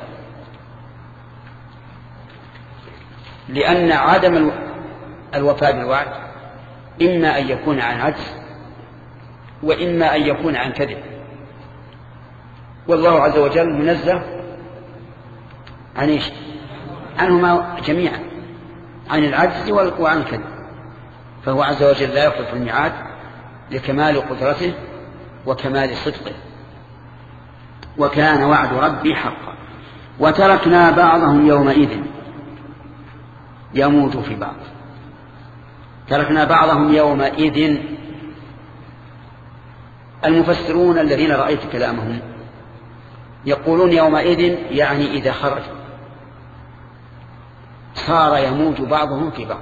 لأن عدم الوفاء بالوعد إما أن يكون عن عجز وإما أن يكون عن كذب. والله عز وجل منزه عن إيش؟ عنهما جميعا. عن العجز وعن الكذب. فهو عز وجل لا يخلف الميعاد لكمال قدرته وكمال صدقه. وكان وعد ربي حقا. وتركنا بعضهم يومئذ يموت في بعض. تركنا بعضهم يومئذ المفسرون الذين رأيت كلامهم يقولون يومئذ يعني إذا خرج. صار يموت بعضهم في بعض.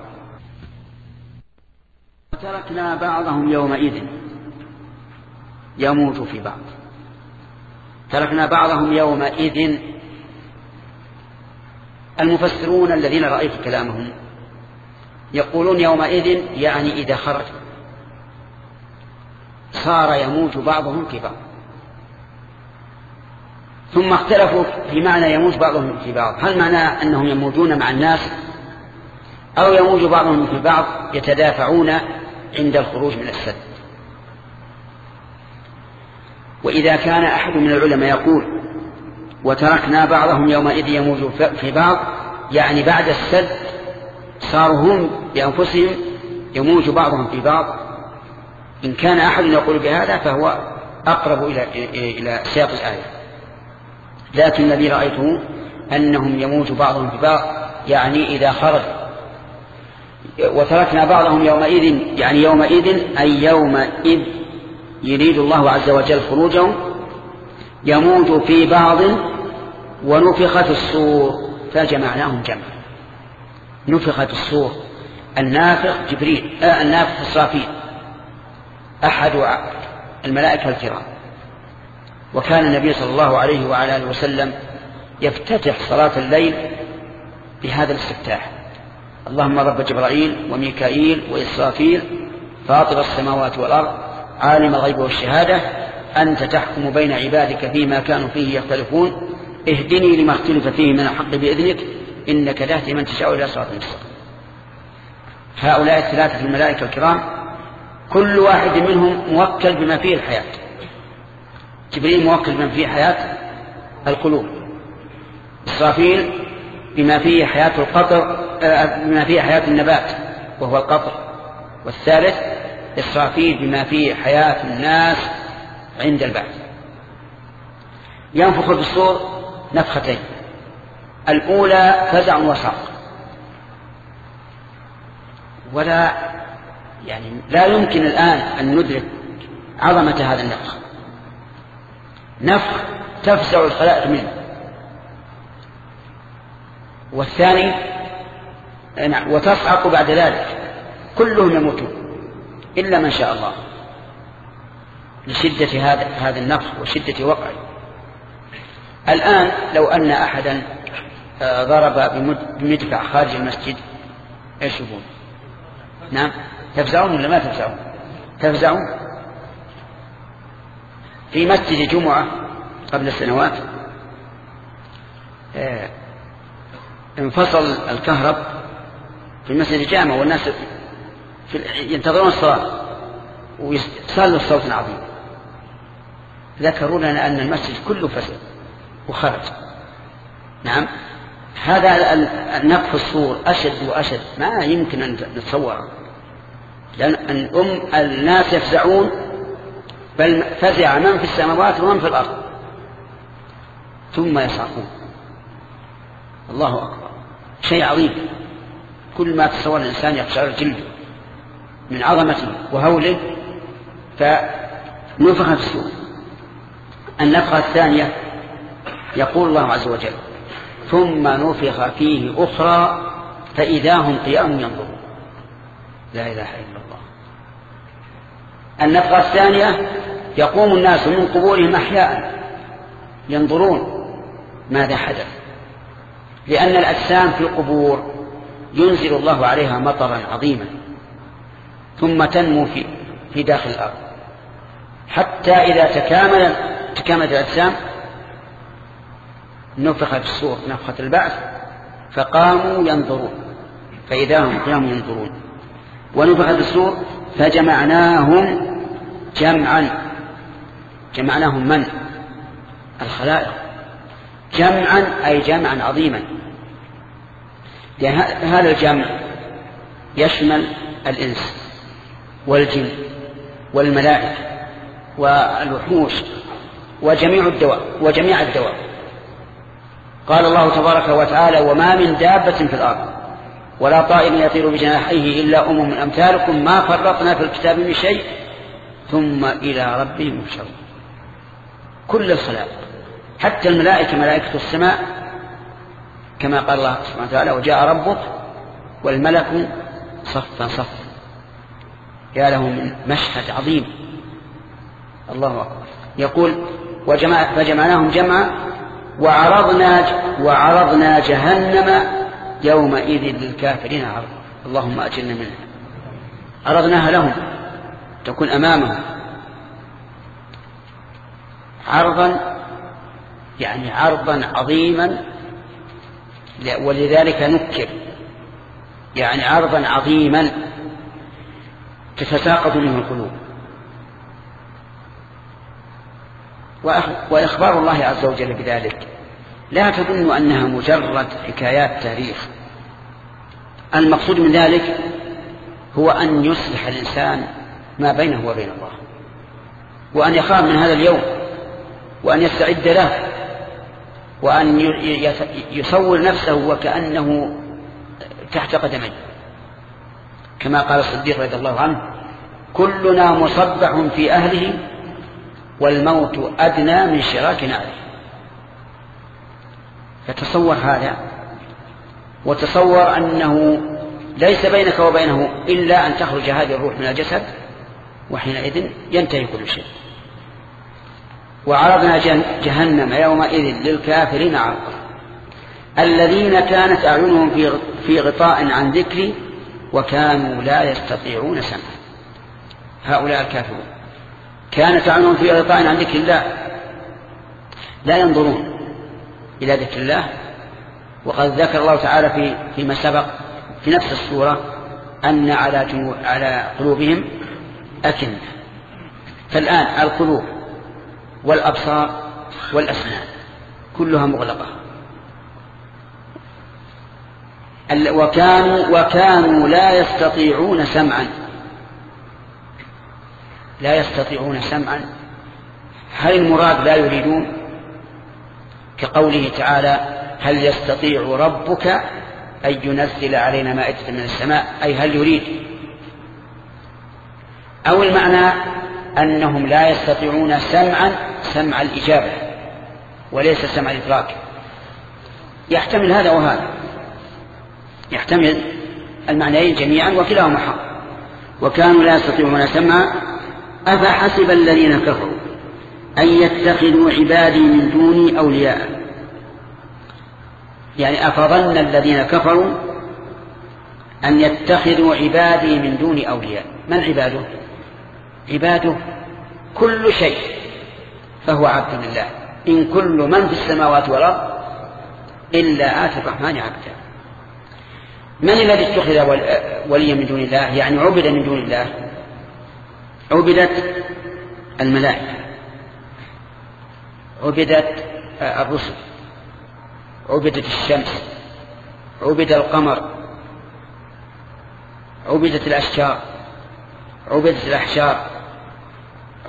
وتركنا بعضهم يومئذ يموت في بعض. تركنا بعضهم يومئذ المفسرون الذين رأيت كلامهم يقولون يومئذ يعني إذا خرج. صار يموت بعضهم في بعض. ثم اختلفوا في معنى يموت بعضهم في بعض. هل معناه أنهم يموتون مع الناس أو يموت بعضهم في بعض يتدافعون عند الخروج من السد؟ وإذا كان أحد من العلماء يقول وتركنا بعضهم يومئذ يموت في بعض يعني بعد السد صاروا هم بأنفسهم يموت بعضهم في بعض. إن كان أحد يقول بهذا فهو أقرب إلى إلى سياق الآية. لكن الذي رأيته أنهم يموت بعضهم في بعض يعني إذا خرج. وتركنا بعضهم يومئذ يعني يومئذ أي يومئذ يريد الله عز وجل خروجهم يموت في بعض ونفخ في الصور فجمعناهم جمعا. نفخ في الصور. النافخ جبريل آه النافخ إسرافيل. أحد الملائكة الكرام. وكان النبي صلى الله عليه وعلى آله وسلم يفتتح صلاة الليل بهذا الاستفتاح. اللهم رب جبرائيل وميكائيل وإسرافيل فاطر السماوات والأرض عالم الغيب والشهادة أنت تحكم بين عبادك فيما كانوا فيه يختلفون اهدني لما اختلف فيه من الحق بإذنك إنك تهدي من تشاء إلى صراط مستقيم. هؤلاء الثلاثة الملائكة الكرام كل واحد منهم موكل بما فيه الحياة. جبريل موكل بما فيه حياة القلوب. إسرافيل بما فيه حياة القطر آه، بما فيه حياة النبات وهو القطر. والثالث إسرافيل بما فيه حياة الناس عند البعث. ينفخ في الصور نفختين. الأولى فزع وصعق ولا يعني لا يمكن الآن أن ندرك عظمة هذا النفخ. نفخ تفزع الخلائق منه. والثاني نعم وتصعق بعد ذلك. كلهم يموتون إلا من شاء الله. لشدة هذا هذا النفخ وشدة وقعه. الآن لو أن أحدا آه، ضرب بمدفع خارج المسجد إيش يقول؟ نعم تفزعون ولا ما تفزعون؟ تفزعون؟ في مسجد جمعة قبل سنوات. آه، انفصل الكهرب في المسجد الجامع والناس ينتظرون الصلاة ويصلوا الصوت عظيم ذكروا لنا أن المسجد كله فسد وخرج. نعم. هذا النفخ الصور أشد وأشد. ما يمكن أن نتصوره. لأن الناس يفزعون بل فزع من في السماوات ومن في الأرض. ثم يصعقون الله أكبر. شيء عظيم. كل ما تصور الإنسان يقشعر جلده من عظمته وهوله فنفخ في السور النفخة الثانية يقول الله عز وجل ثم نفخ فيه أخرى فإذا هم قيام ينظرون. لا إله إلا الله. النفقة الثانية يقوم الناس من قبورهم أحياء ينظرون ماذا حدث. لأن الأجسام في القبور ينزل الله عليها مطرا عظيما ثم تنمو في في داخل الأرض. حتى إذا تكامل تكاملت الأجسام نفخ في الصور نفخة البعث فقاموا ينظرون. فإذا هم قيام ينظرون. ونفخ في الصور فجمعناهم جمعا. جمعناهم من؟ الخلائق. جمعا أي جمعا عظيما. هذا الجمع يشمل الإنس والجن والملائكة والوحوش وجميع الدواء وجميع الدواء. قال الله تبارك وتعالى وما من دابة في الأرض ولا طائر يطير بجناحيه إلا أمم أمثالكم ما فرطنا في الكتاب من شيء ثم إلى ربهم يحشرون كل الخلائق حتى الملائكة ملائكة السماء كما قال الله سبحانه وتعالى وجاء ربك والملك صفا صفا. يا له من مشهد عظيم. الله أكبر. يقول وجمع فجمعناهم جمعا وعرضنا وعرضنا جهنم يومئذ للكافرين عرضا. اللهم أجلنا منها. عرضناها لهم. تكون أمامهم. عرضا يعني عرضا عظيما ولذلك نكر يعني عرضا عظيما تتساقط منه القلوب. وإخبار الله عز وجل بذلك. لا تظن أنها مجرد حكايات تاريخ. المقصود من ذلك هو أن يصلح الإنسان ما بينه وبين الله وأن يخاف من هذا اليوم. وأن يستعد له وأن يصور نفسه وكأنه تحت قدميه. كما قال الصديق رضي الله عنه كلنا مصبح في أهله والموت أدنى من شراك نعله. فتصور هذا وتصور أنه ليس بينك وبينه إلا أن تخرج هذه الروح من الجسد وحينئذ ينتهي كل شيء. وعرضنا جهنم يومئذ للكافرين عرضا. الذين كانت أعينهم في غطاء عن ذكري وكانوا لا يستطيعون سمعا. هؤلاء الكافرون. كانت أعينهم في غطاء عن ذكر الله. لا ينظرون إلى ذكر الله. وقد ذكر الله تعالى في فيما سبق في نفس السورة أن على على قلوبهم أكنة. فالآن القلوب والأبصار والأسنان كلها مغلقة. وكانوا وكانوا لا يستطيعون سمعا. لا يستطيعون سمعا. هل المراد لا يريدون؟ كقوله تعالى هل يستطيع ربك أن ينزل علينا مائدة من السماء؟ أي هل يريد؟ أو المعنى أنهم لا يستطيعون سمعا سمع الإجابة وليس سمع الإدراك. يحتمل هذا وهذا. يحتمل المعنيين جميعا وكلاهما حق. وكانوا لا يستطيعون سمعا. أفحسب الذين كفروا أن يتخذوا عبادي من دوني أولياء؟ يعني أفظن الذين كفروا أن يتخذوا عبادي من دون أولياء. من عباده عباده كل شيء فهو عبد لله. إن كل من في السماوات والأرض إلا آتي الرحمن عبدا. من الذي اتخذ وليا من دون الله؟ يعني عبد من دون الله. عبدت الملائكة. عبدت الرسل. عبدت الشمس. عبد القمر. عبدت الأشجار. عبدت الأحجار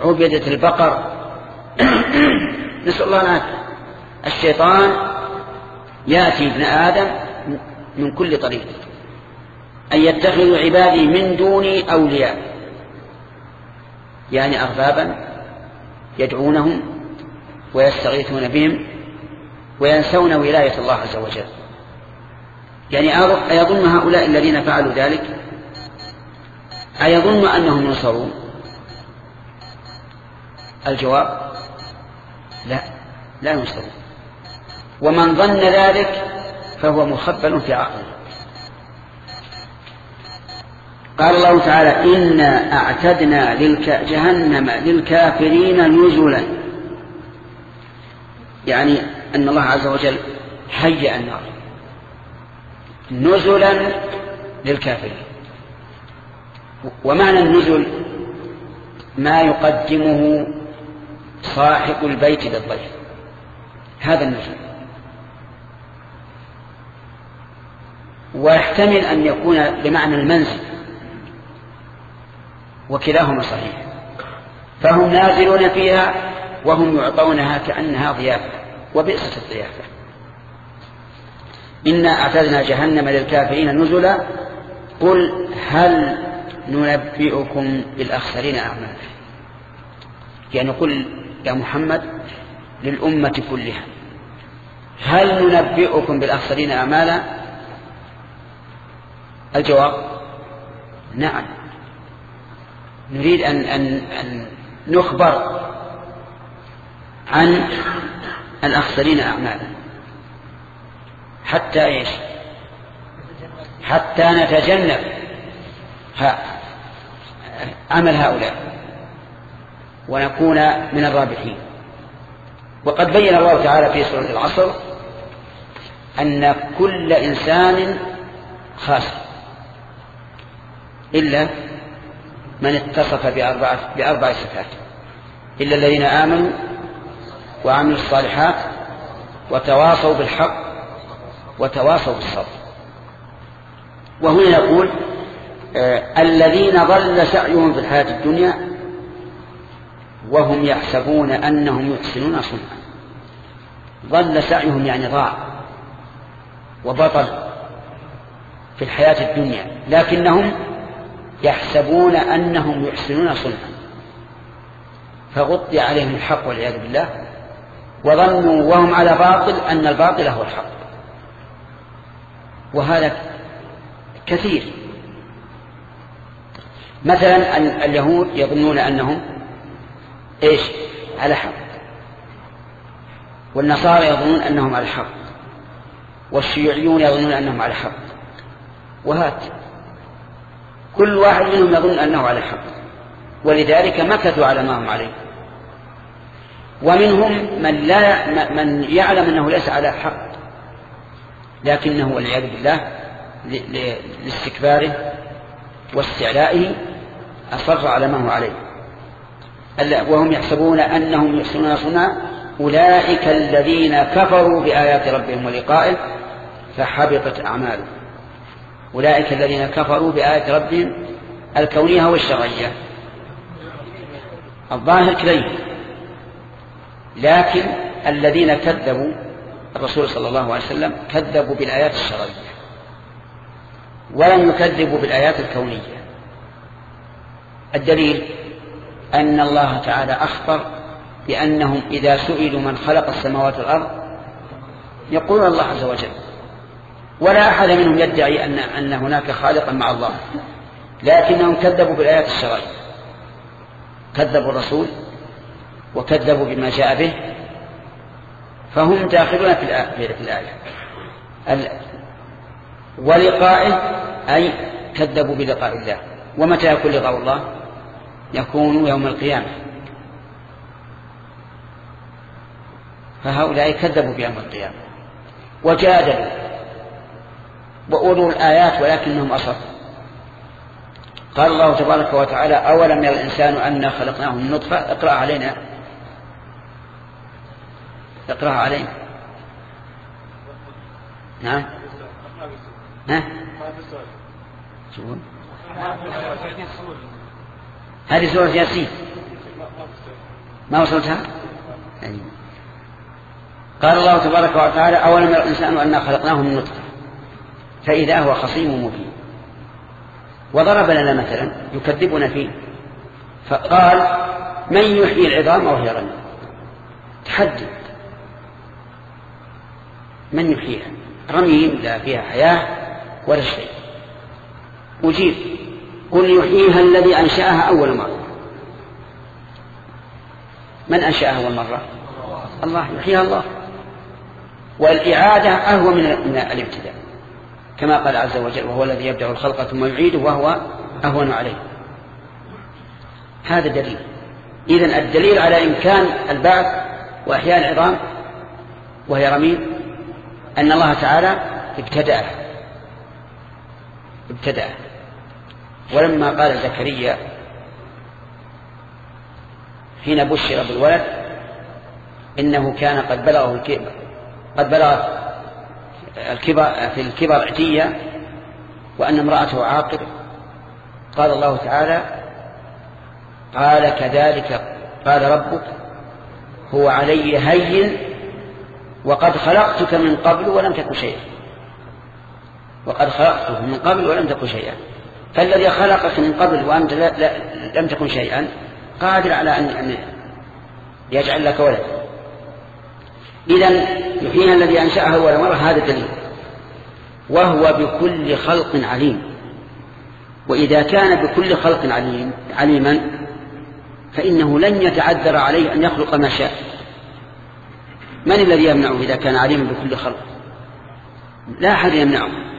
عبدت البقر. نسأل الله العافية. الشيطان يأتي ابن آدم من كل طريق. أن يتخذوا عبادي من دوني أولياء. يعني أربابا يدعونهم ويستغيثون بهم وينسون ولاية الله عز وجل. يعني أيظن هؤلاء الذين فعلوا ذلك؟ أيظن أنهم نصروا الجواب لا لا ينصرون ومن ظن ذلك فهو مخبل في عقله. قال الله تعالى إنا أعتدنا للك جهنم للكافرين نزلا. يعني أن الله عز وجل هيأ النار. نزلا للكافرين. ومعنى النزل ما يقدمه صاحب البيت للضيف هذا النزل ويحتمل أن يكون بمعنى المنزل. وكلاهما صحيح. فهم نازلون فيها وهم يعطونها كأنها ضيافة. وبئست الضيافة. إنا أعتدنا جهنم للكافرين نزلا. قل هل ننبئكم بالأخسرين أعمالا؟ يعني قل يا محمد للأمة كلها. هل ننبئكم بالأخسرين أعمالا؟ الجواب نعم. نريد أن, أن, أن نخبر عن الأخسرين أعمالا. حتى إيش؟ حتى نتجنب عمل هؤلاء. ونكون من الرابحين. وقد بين الله تعالى في سورة العصر أن كل إنسان خاسر إلا من اتصف بأربعة بأربع صفات إلا الذين آمنوا وعملوا الصالحات وتواصوا بالحق وتواصوا بالصبر. وهنا يقول آه الذين ضل سعيهم في الحياة الدنيا وهم يحسبون أنهم يحسنون صنعا. ضل سعيهم يعني ضاع وبطل في الحياة الدنيا لكنهم يحسبون أنهم يحسنون صنعا. فغطي عليهم الحق والعياذ بالله وظنوا وهم على باطل أن الباطل هو الحق. وهذا كثير. مثلا اليهود يظنون أنهم إيش؟ على حق. والنصارى يظنون أنهم على حق. والشيوعيون يظنون أنهم على حق. وهات. كل واحد منهم يظن أنه على حق. ولذلك مكثوا على ما هم عليه. ومنهم من لا من يعلم أنه ليس على حق. لكنه والعياذ بالله لاستكباره واستعلائه أصر على ما هو عليه. وهم يحسبون أنهم يحسنون صنعا أولئك الذين كفروا بآيات ربهم ولقائه فحبطت أعمالهم. أولئك الذين كفروا بآيات ربهم الكونية والشرعية. الظاهر كليه لكن الذين كذبوا الرسول صلى الله عليه وسلم كذبوا بالآيات الشرعية. ولم يكذبوا بالآيات الكونية. الدليل أن الله تعالى أخبر بأنهم إذا سئلوا من خلق السماوات والأرض يقولون الله عز وجل. ولا أحد منهم يدعي أن أن هناك خالقا مع الله. لكنهم كذبوا بالآيات الشرعية. كذبوا الرسول وكذبوا بما جاء به. فهم داخلون في الآية. ولقائه أي كذبوا بلقاء الله. ومتى يكون لقاء الله؟ يكون يوم القيامة. فهؤلاء كذبوا بيوم القيامة. وجادلوا وأولوا الآيات ولكنهم أصر قال الله تبارك وتعالى أولم يرى الإنسان أنا خلقناه من نطفة اقرأ علينا. اقرأها علينا. نعم. ها؟ هذه سورة ياسين. ما وصلتها؟ قال الله تبارك وتعالى أولم يرى الإنسان أنا خلقناه من نطفة؟ فإذا هو خصيم مبين. وضرب لنا مثلا يكذبنا فيه. فقال من يحيي العظام وهي رميم؟ تحدد من يحييها؟ رميم لا فيها حياة ولا شيء. أجيب. قل يحييها الذي أنشأها أول مرة. من أنشأها أول مرة؟ الله يحييها الله. والإعادة أهوى من الابتداء. كما قال عز وجل وهو الذي يبدأ الخلق ثم يعيده وهو أهون عليه. هذا دليل. إذن الدليل على إمكان البعث وإحياء العظام وهي رميم أن الله تعالى ابتدأ ابتدأ ولما قال زكريا حين بشر بالولد إنه كان قد بلغه الكبر قد بلغ الكبر في الكبر عتية وأن امرأته عاقر. قال الله تعالى قال كذلك قال ربك هو علي هين وقد خلقتك من قبل ولم تكن شيئا. وقد خلقتك من قبل ولم تكن شيئا. فالذي خلقك من قبل وأنت لا لا لم تكن شيئا قادر على أن يجعل لك ولد. إذا يحييها الذي أنشأها أول مرة هذا دليل وهو بكل خلق عليم. وإذا كان بكل خلق عليم عليما فإنه لن يتعذر عليه أن يخلق ما شاء. من الذي يمنعه إذا كان عليما بكل خلق؟ لا أحد يمنعه.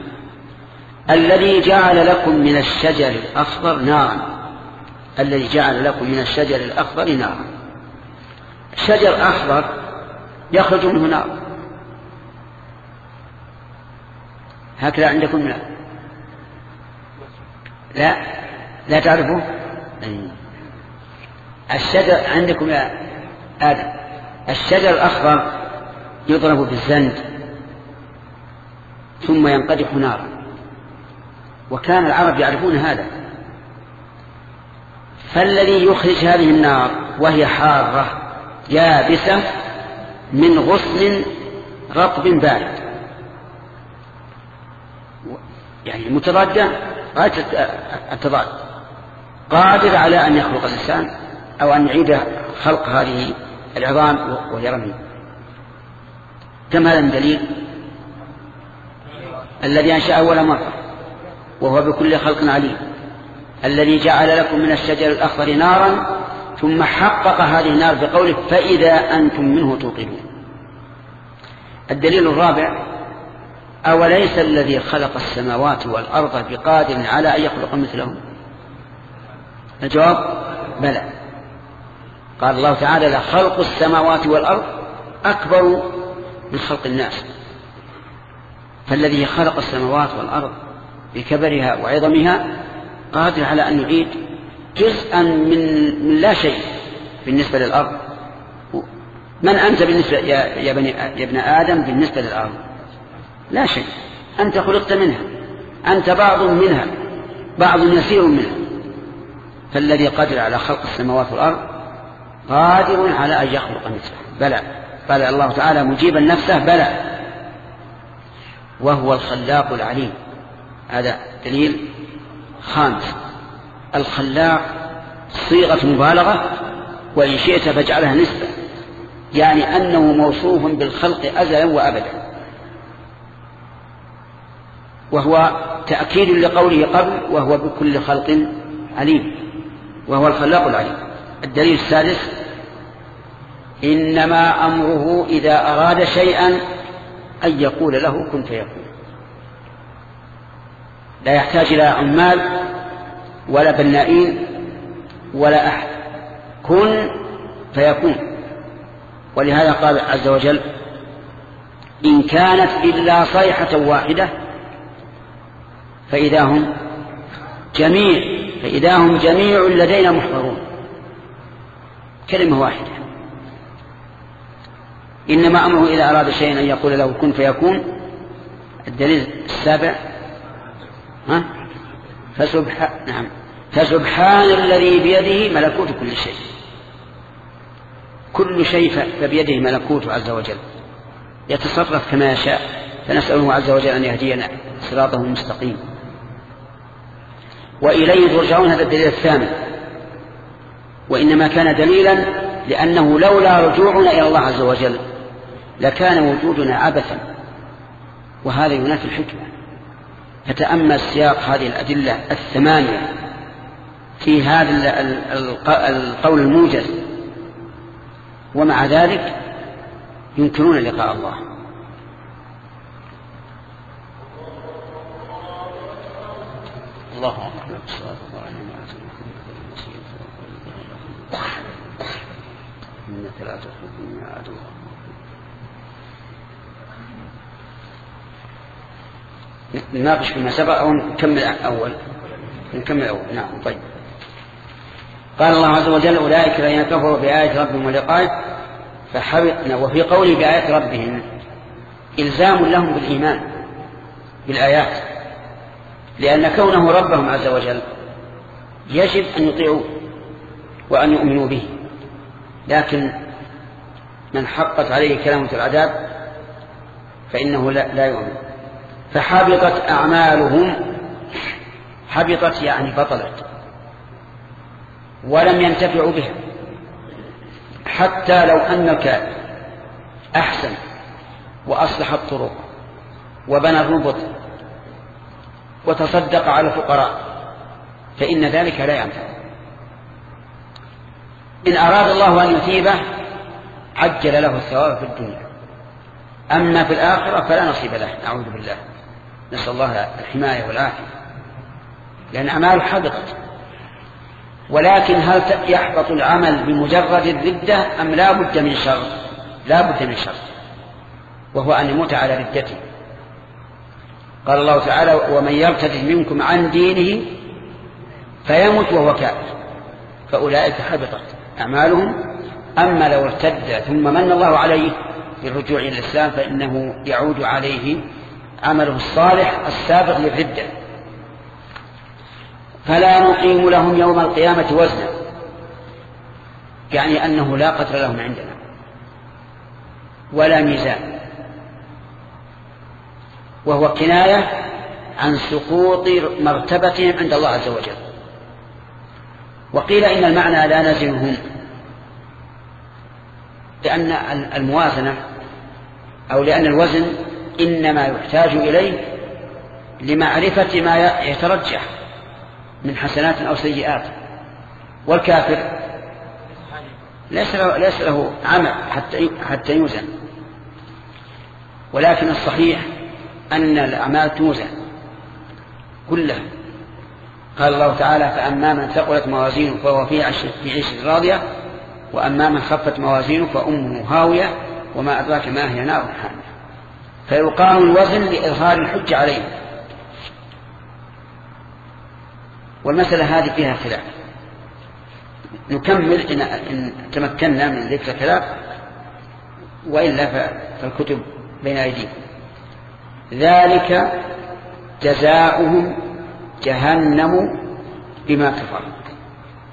الذي جعل لكم من الشجر الأخضر نارا. الذي جعل لكم من الشجر الأخضر نارا. شجر أخضر يخرج منه نار. هكذا عندكم لا لا؟ لا تعرفوا؟ الشجر عندكم يا آدم. الشجر الأخضر يضرب بالزند ثم ينقدح نارا. وكان العرب يعرفون هذا. فالذي يخرج هذه النار وهي حارة يابسة من غصن رطب بارد. يعني متضادة غاية التضاد. قادر على أن يخلق الإنسان أو أن يعيد خلق هذه العظام وهي رمي كم هذا من دليل؟ الذي أنشأ أول مرة. وهو بكل خلق عليم. الذي جعل لكم من الشجر الأخضر نارا ثم حقق هذه النار بقوله فإذا أنتم منه توقدون الدليل الرابع أوليس الذي خلق السماوات والأرض بقادر على أن يخلق مثلهم؟ الجواب بلى. قال الله تعالى لخلق السماوات والأرض أكبر من خلق الناس. فالذي خلق السماوات والأرض بكبرها وعظمها قادر على أن يعيد جزءا من, من لا شيء بالنسبة للأرض. من أنت بالنسبة يا, يا, بني يا ابن آدم بالنسبة للأرض؟ لا شيء. أنت خلقت منها. أنت بعض منها. بعض يسير منها. فالذي قادر على خلق السماوات والأرض قادر على أن يخلق مثله بلى. قال الله تعالى مجيبا نفسه بلى. وهو الخلاق العليم. هذا دليل خامس. الخلاق صيغة مبالغة وإن شئت فاجعلها نسبة يعني أنه موصوف بالخلق أزلا وأبدا. وهو تأكيد لقوله قبل وهو بكل خلق عليم وهو الخلاق العليم. الدليل السادس إنما أمره إذا أراد شيئا أن يقول له كن فيكون. لا يحتاج إلى عمال ولا بنائين ولا أحد. كن فيكون. ولهذا قال عز وجل إن كانت إلا صيحة واحدة فإذا هم جميع فإذا هم جميع لدينا محضرون. كلمة واحدة. إنما أمره إذا أراد شيئا أن يقول له كن فيكون. الدليل السابع ها؟ فسبحان نعم. فسبحان الذي بيده ملكوت كل شيء. كل شيء فبيده ملكوته عز وجل. يتصرف كما يشاء. فنسأله عز وجل أن يهدينا صراطه المستقيم. وإليه ترجعون هذا الدليل الثامن. وإنما كان دليلا لأنه لولا رجوعنا إلى الله عز وجل لكان وجودنا عبثا. وهذا ينافي الحكمة. فتأمل سياق هذه الأدلة الثمانية في هذا القول الموجز. ومع ذلك ينكرون لقاء الله. الله أكبر. إنك لا تخرج من نناقش فيما سبق أو نكمل أول؟ نكمل أول. نعم طيب. قال الله عز وجل أولئك الذين كفروا بآية ربهم ولقائه فحبطنا وفي قوله بآيات ربهم إلزام لهم بالإيمان بالآيات لأن كونه ربهم عز وجل يجب أن يطيعوه وأن يؤمنوا به. لكن من حقت عليه كلمة العذاب فإنه لا يؤمن. فحبطت أعمالهم. حبطت يعني بطلت. ولم ينتفعوا بها. حتى لو أنك أحسن وأصلح الطرق وبنى الربط وتصدق على الفقراء فإن ذلك لا ينفع. إن أراد الله أن يثيبه عجل له الثواب في الدنيا. أما في الآخرة فلا نصيب له نعوذ بالله. نسأل الله الحماية والعافية. لأن أعماله حبطت. ولكن هل يحبط العمل بمجرد الردة أم لا بد من شر؟ لا بد من شر. وهو أن يموت على ردته. قال الله تعالى ومن يرتد منكم عن دينه فيمت وهو كافر. فأولئك حبطت أعمالهم. أما لو ارتد ثم من الله عليه بالرجوع إلى الإسلام فإنه يعود عليه عمله الصالح السابق للردة. فلا نقيم لهم يوم القيامة وزنا. يعني أنه لا قدر لهم عندنا. ولا ميزان. وهو كناية عن سقوط مرتبتهم عند الله عز وجل. وقيل إن المعنى لا نزنهم لأن الموازنة أو لأن الوزن إنما يحتاج إليه لمعرفة ما يترجح من حسنات أو سيئات. والكافر ليس له, ليس له عمل حتى حتى يوزن. ولكن الصحيح أن الأعمال توزن كلها. قال الله تعالى فأما من ثقلت موازينه فهو في عيش في راضية وأما من خفت موازينه فأمه هاوية وما أدراك ما هي نار حامية فيقام الوزن لإظهار الحج عليه. والمسألة هذه فيها خلاف. نكمل إن, إن تمكنا من ذكر الخلاف وإلا فالكتب بين أيديكم. ذلك جزاؤهم جهنم بما كفر.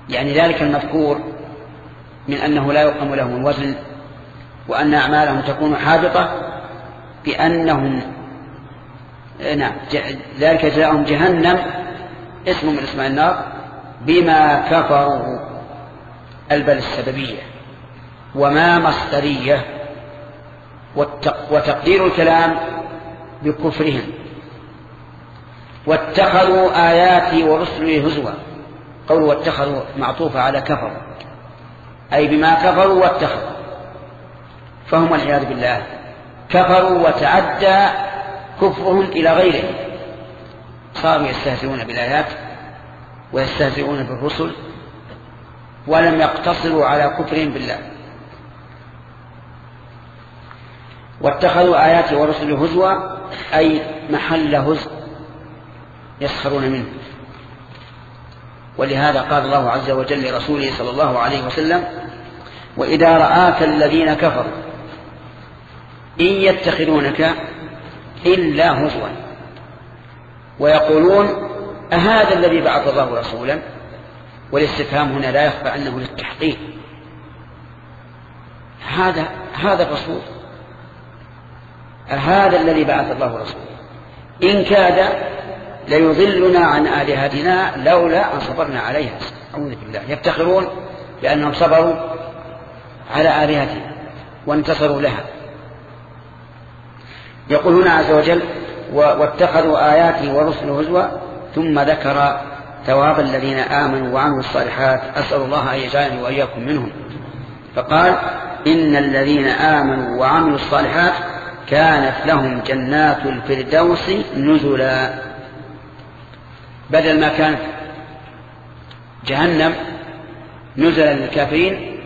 يعني ذلك المذكور من أنه لا يقام لهم الوزن وأن أعمالهم تكون حابطة بأنهم نعم ذلك جزاؤهم جهنم اسم من أسماء النار بما كفروا البل السببية وما مصدرية وتقدير الكلام بكفرهم. واتخذوا آياتي ورسلي هزوا قولوا واتخذوا معطوفة على كفروا أي بما كفروا واتخذوا فهم والعياذ بالله. كفروا وتعدى كفرهم إلى غيرهم. صاروا يستهزئون بالآيات ويستهزئون بالرسل ولم يقتصروا على كفرهم بالله. واتخذوا آيات ورسل هزوا أي محل هزء يسخرون منه. ولهذا قال الله عز وجل لرسوله صلى الله عليه وسلم وإذا رآك الذين كفروا إن يتخذونك إلا هزوا. ويقولون أهذا الذي بعث الله رسولا؟ والاستفهام هنا لا يخفى أنه للتحقيق. هذا هذا الرسول أهذا الذي بعث الله رسولا. إن كاد ليضلنا عن آلهتنا لولا أن صبرنا عليها. أعوذ بالله. يفتخرون بأنهم صبروا على آلهتنا وانتصروا لها. يقول هنا عز وجل واتخذوا آياتي ورسله هزوا ثم ذكر ثواب الذين آمنوا وعملوا الصالحات أسأل الله أن يجعلني وإياكم منهم. فقال إن الذين آمنوا وعملوا الصالحات كانت لهم جنات الفردوس نزلا. بدل ما كانت جهنم نزلا للكافرين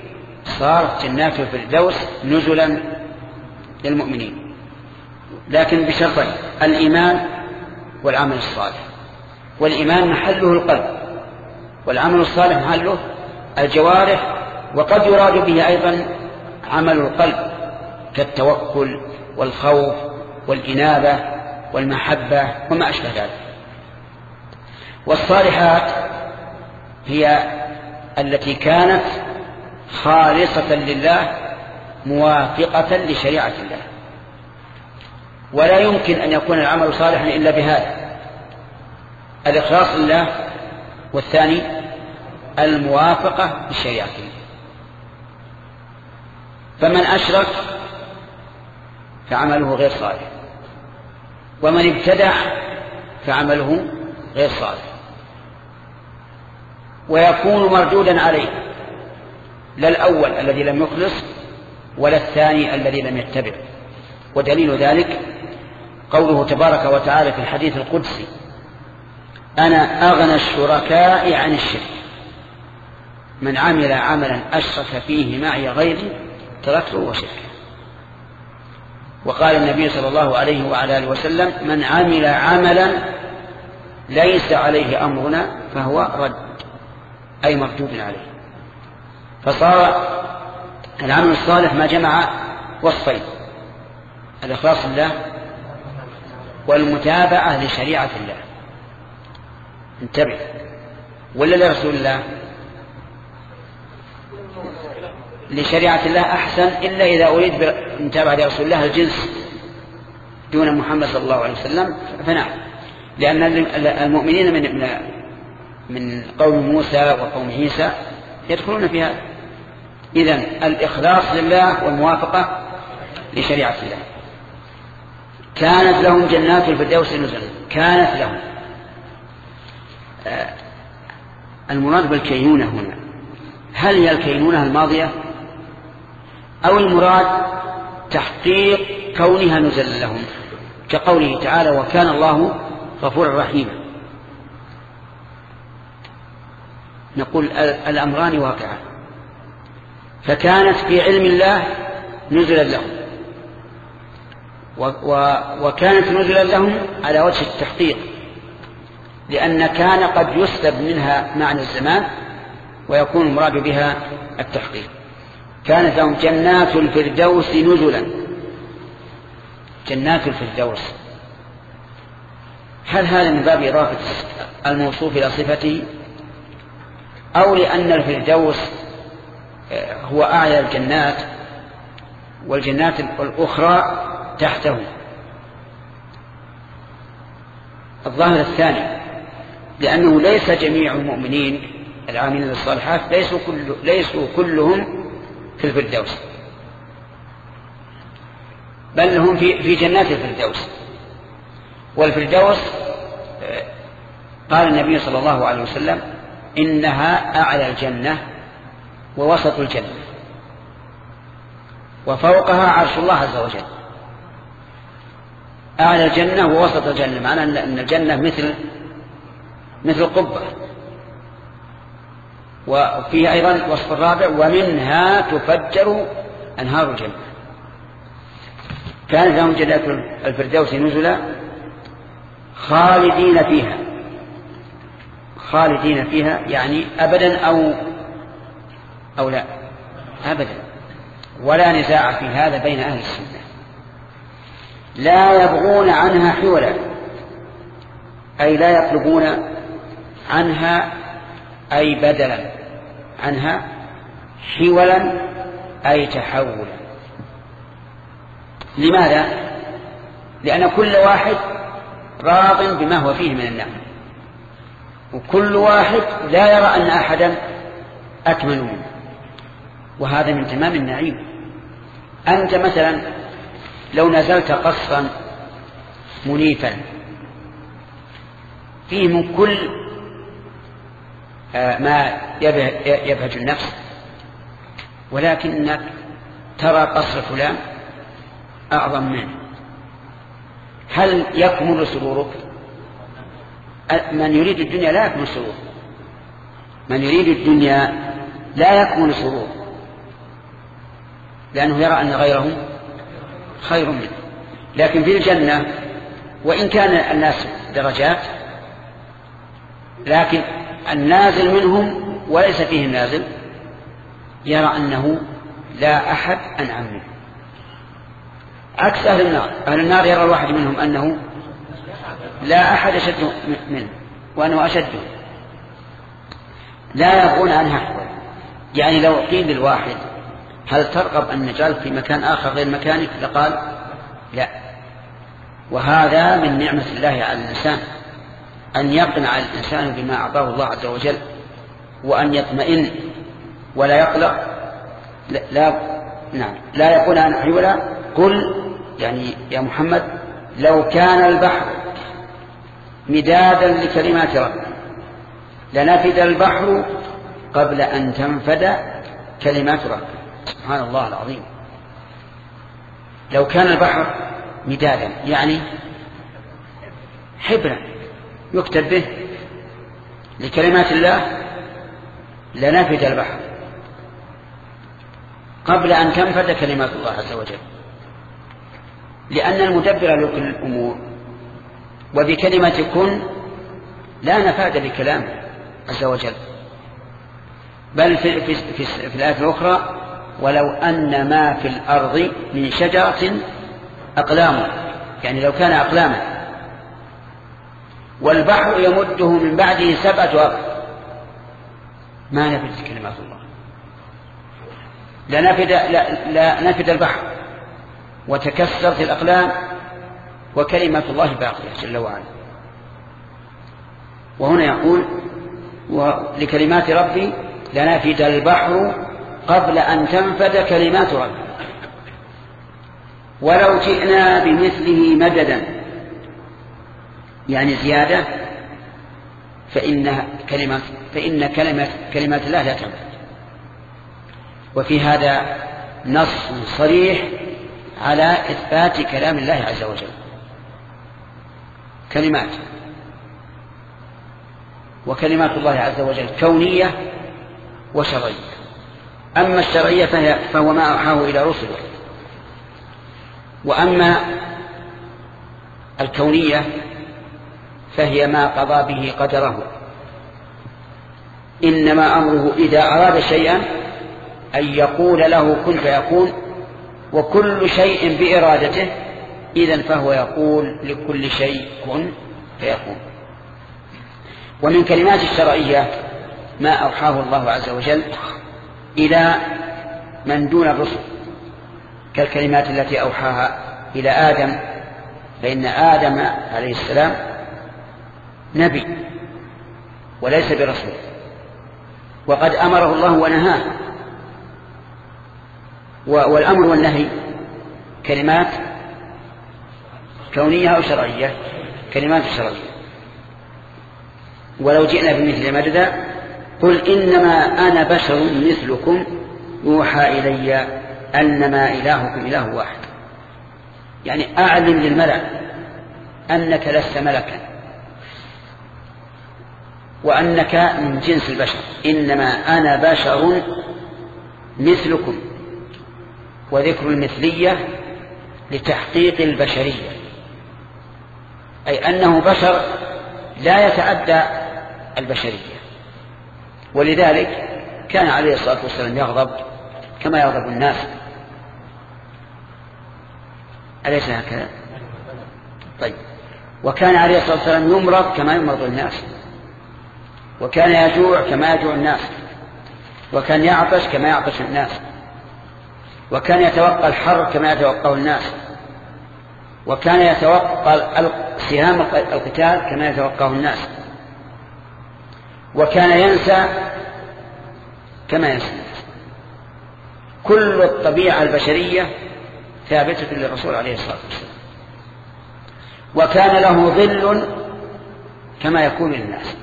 صارت جنات الفردوس نزلا للمؤمنين. لكن بشرطين الإيمان والعمل الصالح. والإيمان محله القلب والعمل الصالح محله الجوارح وقد يراد به أيضا عمل القلب كالتوكل والخوف والإنابة والمحبة وما أشبه ذلك. والصالحات هي التي كانت خالصة لله موافقة لشريعة الله. ولا يمكن أن يكون العمل صالحا إلا بهذا. الإخلاص لله والثاني الموافقة لشريعة الله فمن أشرك فعمله غير صالح. ومن ابتدع فعمله غير صالح. ويكون مردودا عليه. لا الأول الذي لم يخلص ولا الثاني الذي لم يتبع. ودليل ذلك قوله تبارك وتعالى في الحديث القدسي أنا أغنى الشركاء عن الشرك. من عمل عملا أشرك فيه معي غيري تركته وشركه. وقال النبي صلى الله عليه وعلى آله وسلم من عمل عملا ليس عليه أمرنا فهو رد أي مردود عليه. فصار العمل الصالح ما جمع وصفين الإخلاص لله والمتابعة لشريعة الله. انتبه. ولا لرسول الله؟ لشريعة الله أحسن إلا إذا أريد بمتابعة رسول الله الجنس دون محمد صلى الله عليه وسلم. فنعم. لأن المؤمنين من من قوم موسى وقوم عيسى يدخلون في هذا. إذا الإخلاص لله والموافقة لشريعة الله. كانت لهم جنات الفردوس نزلا. كانت لهم. آه، المراد بالكينونة هنا. هل هي الكينونة الماضية؟ أو المراد تحقيق كونها نزل لهم. كقوله تعالى وكان الله غفورا رحيما. نقول الأمران واقعة فكانت في علم الله نزلا لهم. وكانت نزلا لهم على وجه التحقيق لأن كان قد يسلب منها معنى الزمان ويكون المراد بها التحقيق. كانت لهم جنات الفردوس نزلا جنات الفردوس. هل هذا من باب إضافة الموصوف إلى صفته أو لأن الفردوس آه، هو أعلى الجنات والجنات الأخرى تحته. الظاهر الثاني لأنه ليس جميع المؤمنين العاملين الصالحات ليسوا, كل ليسوا كلهم في الفردوس. بل هم في في جنات الفردوس. والفردوس آه، قال النبي صلى الله عليه وسلم إنها أعلى الجنة ووسط الجنة. وفوقها عرش الله عز وجل. أعلى الجنة ووسط الجنة معنى أن الجنة مثل مثل قبة. وفيه أيضا وصف الرابع ومنها تفجر أنهار الجنة. كانت لهم جنات الفردوس نزلا خالدين فيها. خالدين فيها يعني أبدا أو أو لا. أبدا. ولا نزاع في هذا بين أهل السنة. لا يبغون عنها حولا أي لا يطلبون عنها أي بدلا. عنها حولا أي تحولا. لماذا؟ لأن كل واحد راض بما هو فيه من النعم. وكل واحد لا يرى أن أحدا أكمل منه وهذا من تمام النعيم. أنت مثلا لو نزلت قصرا منيفا. فيه من كل آه، ما يبهج النفس. ولكنك ترى قصر فلان أعظم منه. هل يكمل سرورك؟ من يريد الدنيا لا يكمل سرور من يريد الدنيا لا يكمل سرور لأنه يرى أن غيره خير منه. لكن في الجنة وإن كان الناس درجات لكن النازل منهم وليس فيه النازل يرى أنه لا أحد أنعم منه. عكس أهل النار أهل النار يرى الواحد منهم أنه لا أحد أشد منه وأنه أشده لا يبغون عنها. يعني لو قيل للواحد هل ترغب أن نجعلك في مكان آخر غير مكانك؟ لقال لا. وهذا من نعمة الله على الإنسان أن يقنع الإنسان بما أعطاه الله عز وجل وأن يطمئن ولا يقلق. لا, لا نعم. لا يقول أنا حولا قل. يعني يا محمد لو كان البحر مدادا لكلمات ربي لنفد البحر قبل أن تنفد كلمات ربي سبحان الله العظيم. لو كان البحر مدادا يعني حبرا يكتب به لكلمات الله لنفد البحر. قبل أن تنفد كلمات الله عز وجل. لأن المدبر لكل الأمور وبكلمة كن لا نفاد بكلامه عز وجل. بل في, في, في, في الآية الأخرى ولو أن ما في الأرض من شجرة أقلام يعني لو كان أقلاما. والبحر يمده من بعده سبعة أرض. ما نفدت كلمات الله. لنفد لا, لا نفد البحر. وتكسرت الأقلام وكلمة الله باقية جل وعلا. وهنا يقول ولكلمات ربي لنفد البحر قبل أن تنفد كلمات ربي ولو جئنا بمثله مددا يعني زيادة فإن كلمة فإن كلمة كلمات الله لا تنفد. وفي هذا نص صريح على إثبات كلام الله عز وجل. كلمات. وكلمات الله عز وجل كونية وشرعية. أما الشرعية فهو ما أوحاه إلى رسله. وأما الكونية فهي ما قضى به قدره. إنما أمره إذا أراد شيئا أن يقول له كن فيكون وكل شيء بإرادته إذا فهو يقول لكل شيء كن فيكون. ومن كلمات الشرعية ما أوحاه الله عز وجل إلى من دون الرسل كالكلمات التي أوحاها إلى آدم فإن آدم عليه السلام نبي وليس برسول وقد أمره الله ونهاه والأمر والنهي كلمات كونية أو شرعية كلمات شرعية. ولو جئنا بمثل مددا قل إنما أنا بشر مثلكم يوحى إلي أنما إلهكم إله واحد. يعني أعلم للملأ أنك لست ملكا وأنك من جنس البشر. إنما أنا بشر مثلكم وذكر المثلية لتحقيق البشرية أي أنه بشر لا يتعدى البشرية. ولذلك كان عليه الصلاة والسلام يغضب كما يغضب الناس. أليس هكذا؟ طيب. وكان عليه الصلاة والسلام يمرض كما يمرض الناس. وكان يجوع كما يجوع الناس. وكان يعطش كما يعطش الناس. وكان يتوقى الحر كما يتوقاه الناس. وكان يتوقى سهام القتال كما يتوقاه الناس. وكان ينسى كما ينسى. كل الطبيعة البشرية ثابتة للرسول عليه الصلاة والسلام. وكان له ظل كما يكون للناس.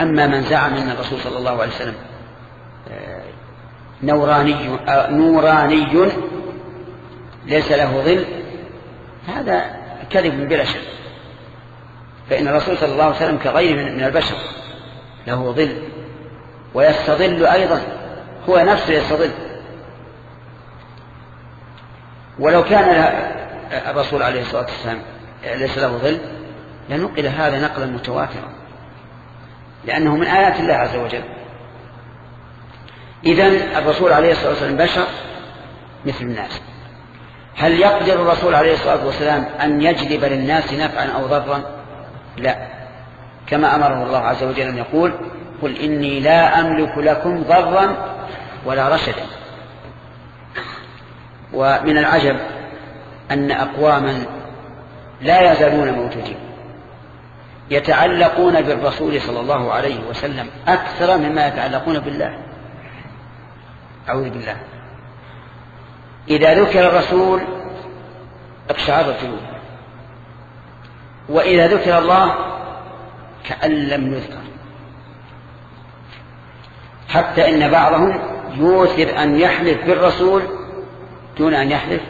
أما من زعم أن الرسول صلى الله عليه وسلم آه، نوراني آه، نوراني ليس له ظل هذا كذب بلا شك. فإن الرسول صلى الله عليه وسلم كغيره من البشر له ظل ويستظل أيضا هو نفسه يستظل. ولو كان الرسول عليه الصلاة والسلام ليس له ظل لنقل هذا نقلا متواترا لأنه من آيات الله عز وجل. إذا الرسول عليه الصلاة والسلام بشر مثل الناس. هل يقدر الرسول عليه الصلاة والسلام أن يجلب للناس نفعا أو ضرا؟ لا. كما أمره الله عز وجل أن يقول قل إني لا أملك لكم ضرا ولا رشدا. ومن العجب أن أقواما لا يزالون موجودين يتعلقون بالرسول صلى الله عليه وسلم أكثر مما يتعلقون بالله. أعوذ بالله. إذا ذكر الرسول اقشعر الجنود وإذا ذكر الله كأن لم يذكر. حتى إن بعضهم يوثر أن يحلف بالرسول دون أن يحلف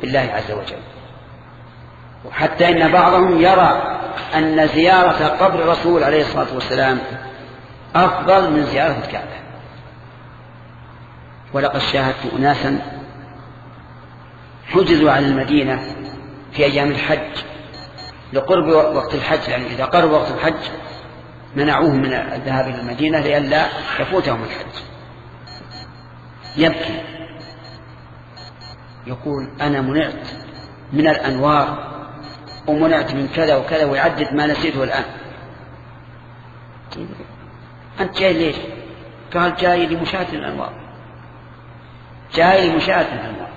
بالله عز وجل. وحتى إن بعضهم يرى أن زيارة قبر الرسول عليه الصلاة والسلام أفضل من زيارة الكعبة. ولقد شاهدت أناسا حجزوا عن المدينة في أيام الحج لقرب وقت الحج يعني إذا قرب وقت الحج منعوهم من الذهاب إلى المدينة لئلا يفوتهم الحج. يبكي. يقول أنا منعت من الأنوار ومنعت من كذا وكذا ويعدد ما نسيته الآن. أنت جاي ليش؟ قال جاي لمشاهدة الأنوار. جاي لمشاهدة الأنوار.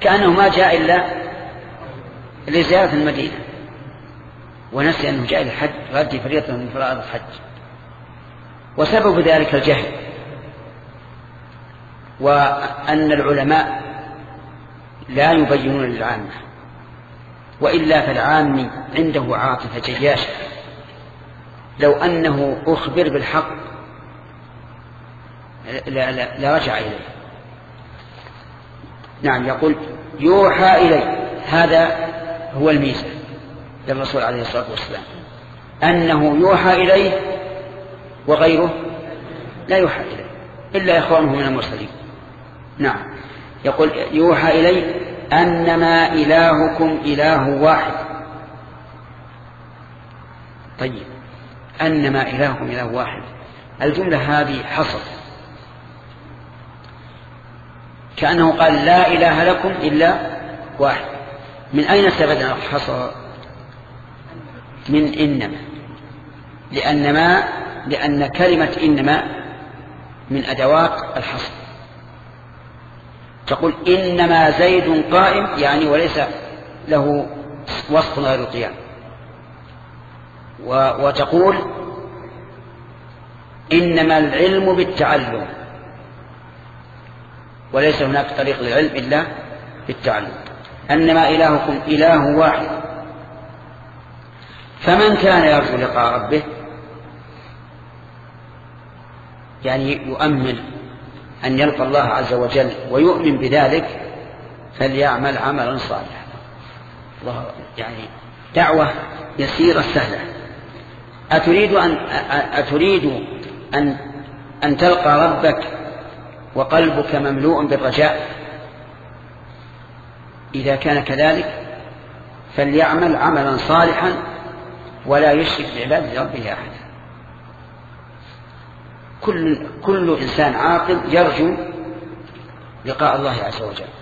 كأنه ما جاء إلا لزيارة المدينة. ونسي أنه جاء للحج غادي فريضة من فرائض الحج. وسبب ذلك الجهل. وأن العلماء لا يبينون للعامة. وإلا فالعام عنده عاطفة جياشة. لو أنه أخبر بالحق لرجع إليه. نعم يقول يوحى إلي. هذا هو الميزة للرسول عليه الصلاة والسلام. أنه يوحى إليه وغيره لا يوحى إليه إلا إخوانه من المرسلين. نعم. يقول يوحى إلي أنما إلهكم إله واحد. طيب. أنما إلهكم إله واحد. الجملة هذه حصر كأنه قال لا إله لكم إلا واحد. من أين استفدنا؟ الحصر من إنما. لأن ما لأن كلمة إنما من أدوات الحصر. تقول إنما زيد قائم يعني وليس له وصف غير القيام. وتقول إنما العلم بالتعلم. وليس هناك طريق للعلم إلا بالتعلم. أنما إلهكم إله واحد. فمن كان يرجو لقاء ربه يعني يؤمل أن يلقى الله عز وجل ويؤمن بذلك فليعمل عملا صالحا. الله يعني دعوة يسيرة سهلة. أتريد أن أتريد أن أن تلقى ربك وقلبك مملوء بالرجاء. إذا كان كذلك فليعمل عملا صالحا ولا يشرك بعبادة ربه أحدا كل كل إنسان عاقل يرجو لقاء الله عز وجل.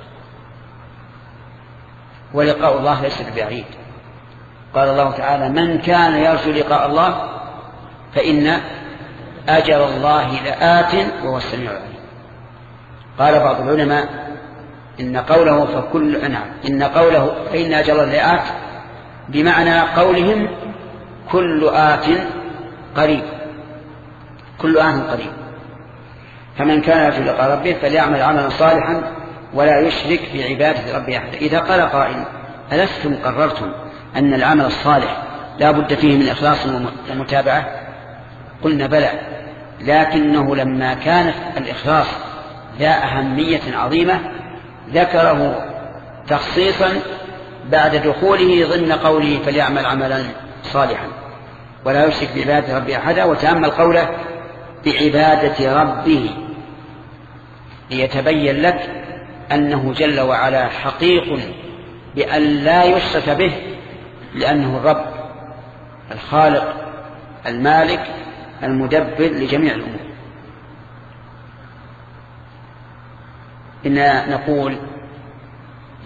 ولقاء الله ليس ببعيد. قال الله تعالى من كان يرجو لقاء الله فإن أجر الله لآت وهو السميع العليم. قال بعض العلماء إن قوله فكل نعم إن قوله فإن أجر الله لآت بمعنى قولهم كل آت قريب. كل آن قريب. فمن كان يرجو لقاء ربه فليعمل عملا صالحا ولا يشرك بعبادة ربه أحدا إذا قال قائل ألستم قررتم أن العمل الصالح لا بد فيه من إخلاص ومتابعة؟ قلنا بلى. لكنه لما كانت الإخلاص ذا أهمية عظيمة ذكره تخصيصا بعد دخوله ضمن قوله فليعمل عملا. صالحا. ولا يشرك بعبادة ربه أحدا وتأمل قوله بعبادة ربه. ليتبين لك أنه جل وعلا حقيق بأن لا يشرك به لأنه الرب الخالق المالك المدبر لجميع الأمور. إنا نقول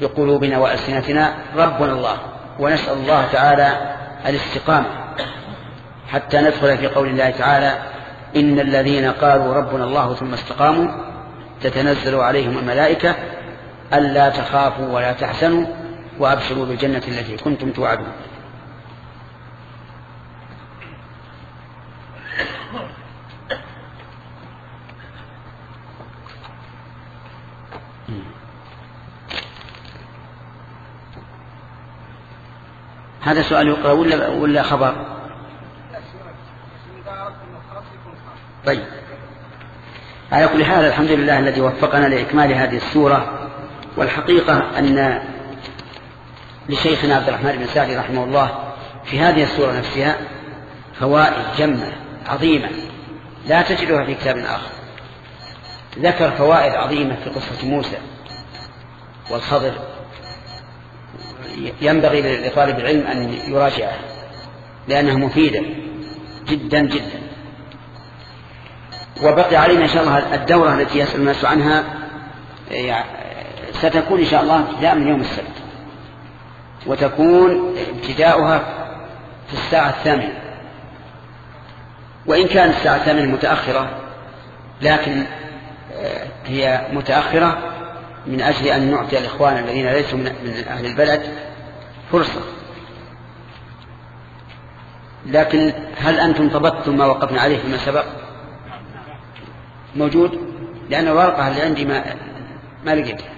بقلوبنا وألسنتنا ربنا الله ونسأل الله تعالى الاستقامة. حتى ندخل في قول الله تعالى إن الذين قالوا ربنا الله ثم استقاموا تتنزل عليهم الملائكة ألا تخافوا ولا تحزنوا وأبشروا بالجنة التي كنتم توعدون. هذا سؤال يقرأ ولا ولا خبر؟ طيب. على كل حال الحمد لله الذي وفقنا لإكمال هذه السورة والحقيقة أن لشيخنا عبد الرحمن بن سعدي رحمه الله في هذه السورة نفسها فوائد جمة عظيمة لا تجدها في كتاب آخر. ذكر فوائد عظيمة في قصة موسى والخضر. ينبغي لطالب العلم أن يراجعها لأنها مفيدة جدا جدا. وبقي علينا إن شاء الله الدورة التي يسأل الناس عنها ستكون إن شاء الله ابتداء من يوم السبت. وتكون ابتداؤها في الساعة الثامنة. وإن كانت الساعة الثامنة متأخرة لكن آه، هي متأخرة من أجل أن نعطي الإخوان الذين ليسوا من أهل البلد فرصة. لكن هل أنتم طبقتم ما وقفنا عليه فيما سبق؟ موجود؟ لأن الورقة اللي عندي ما ما لقيتها.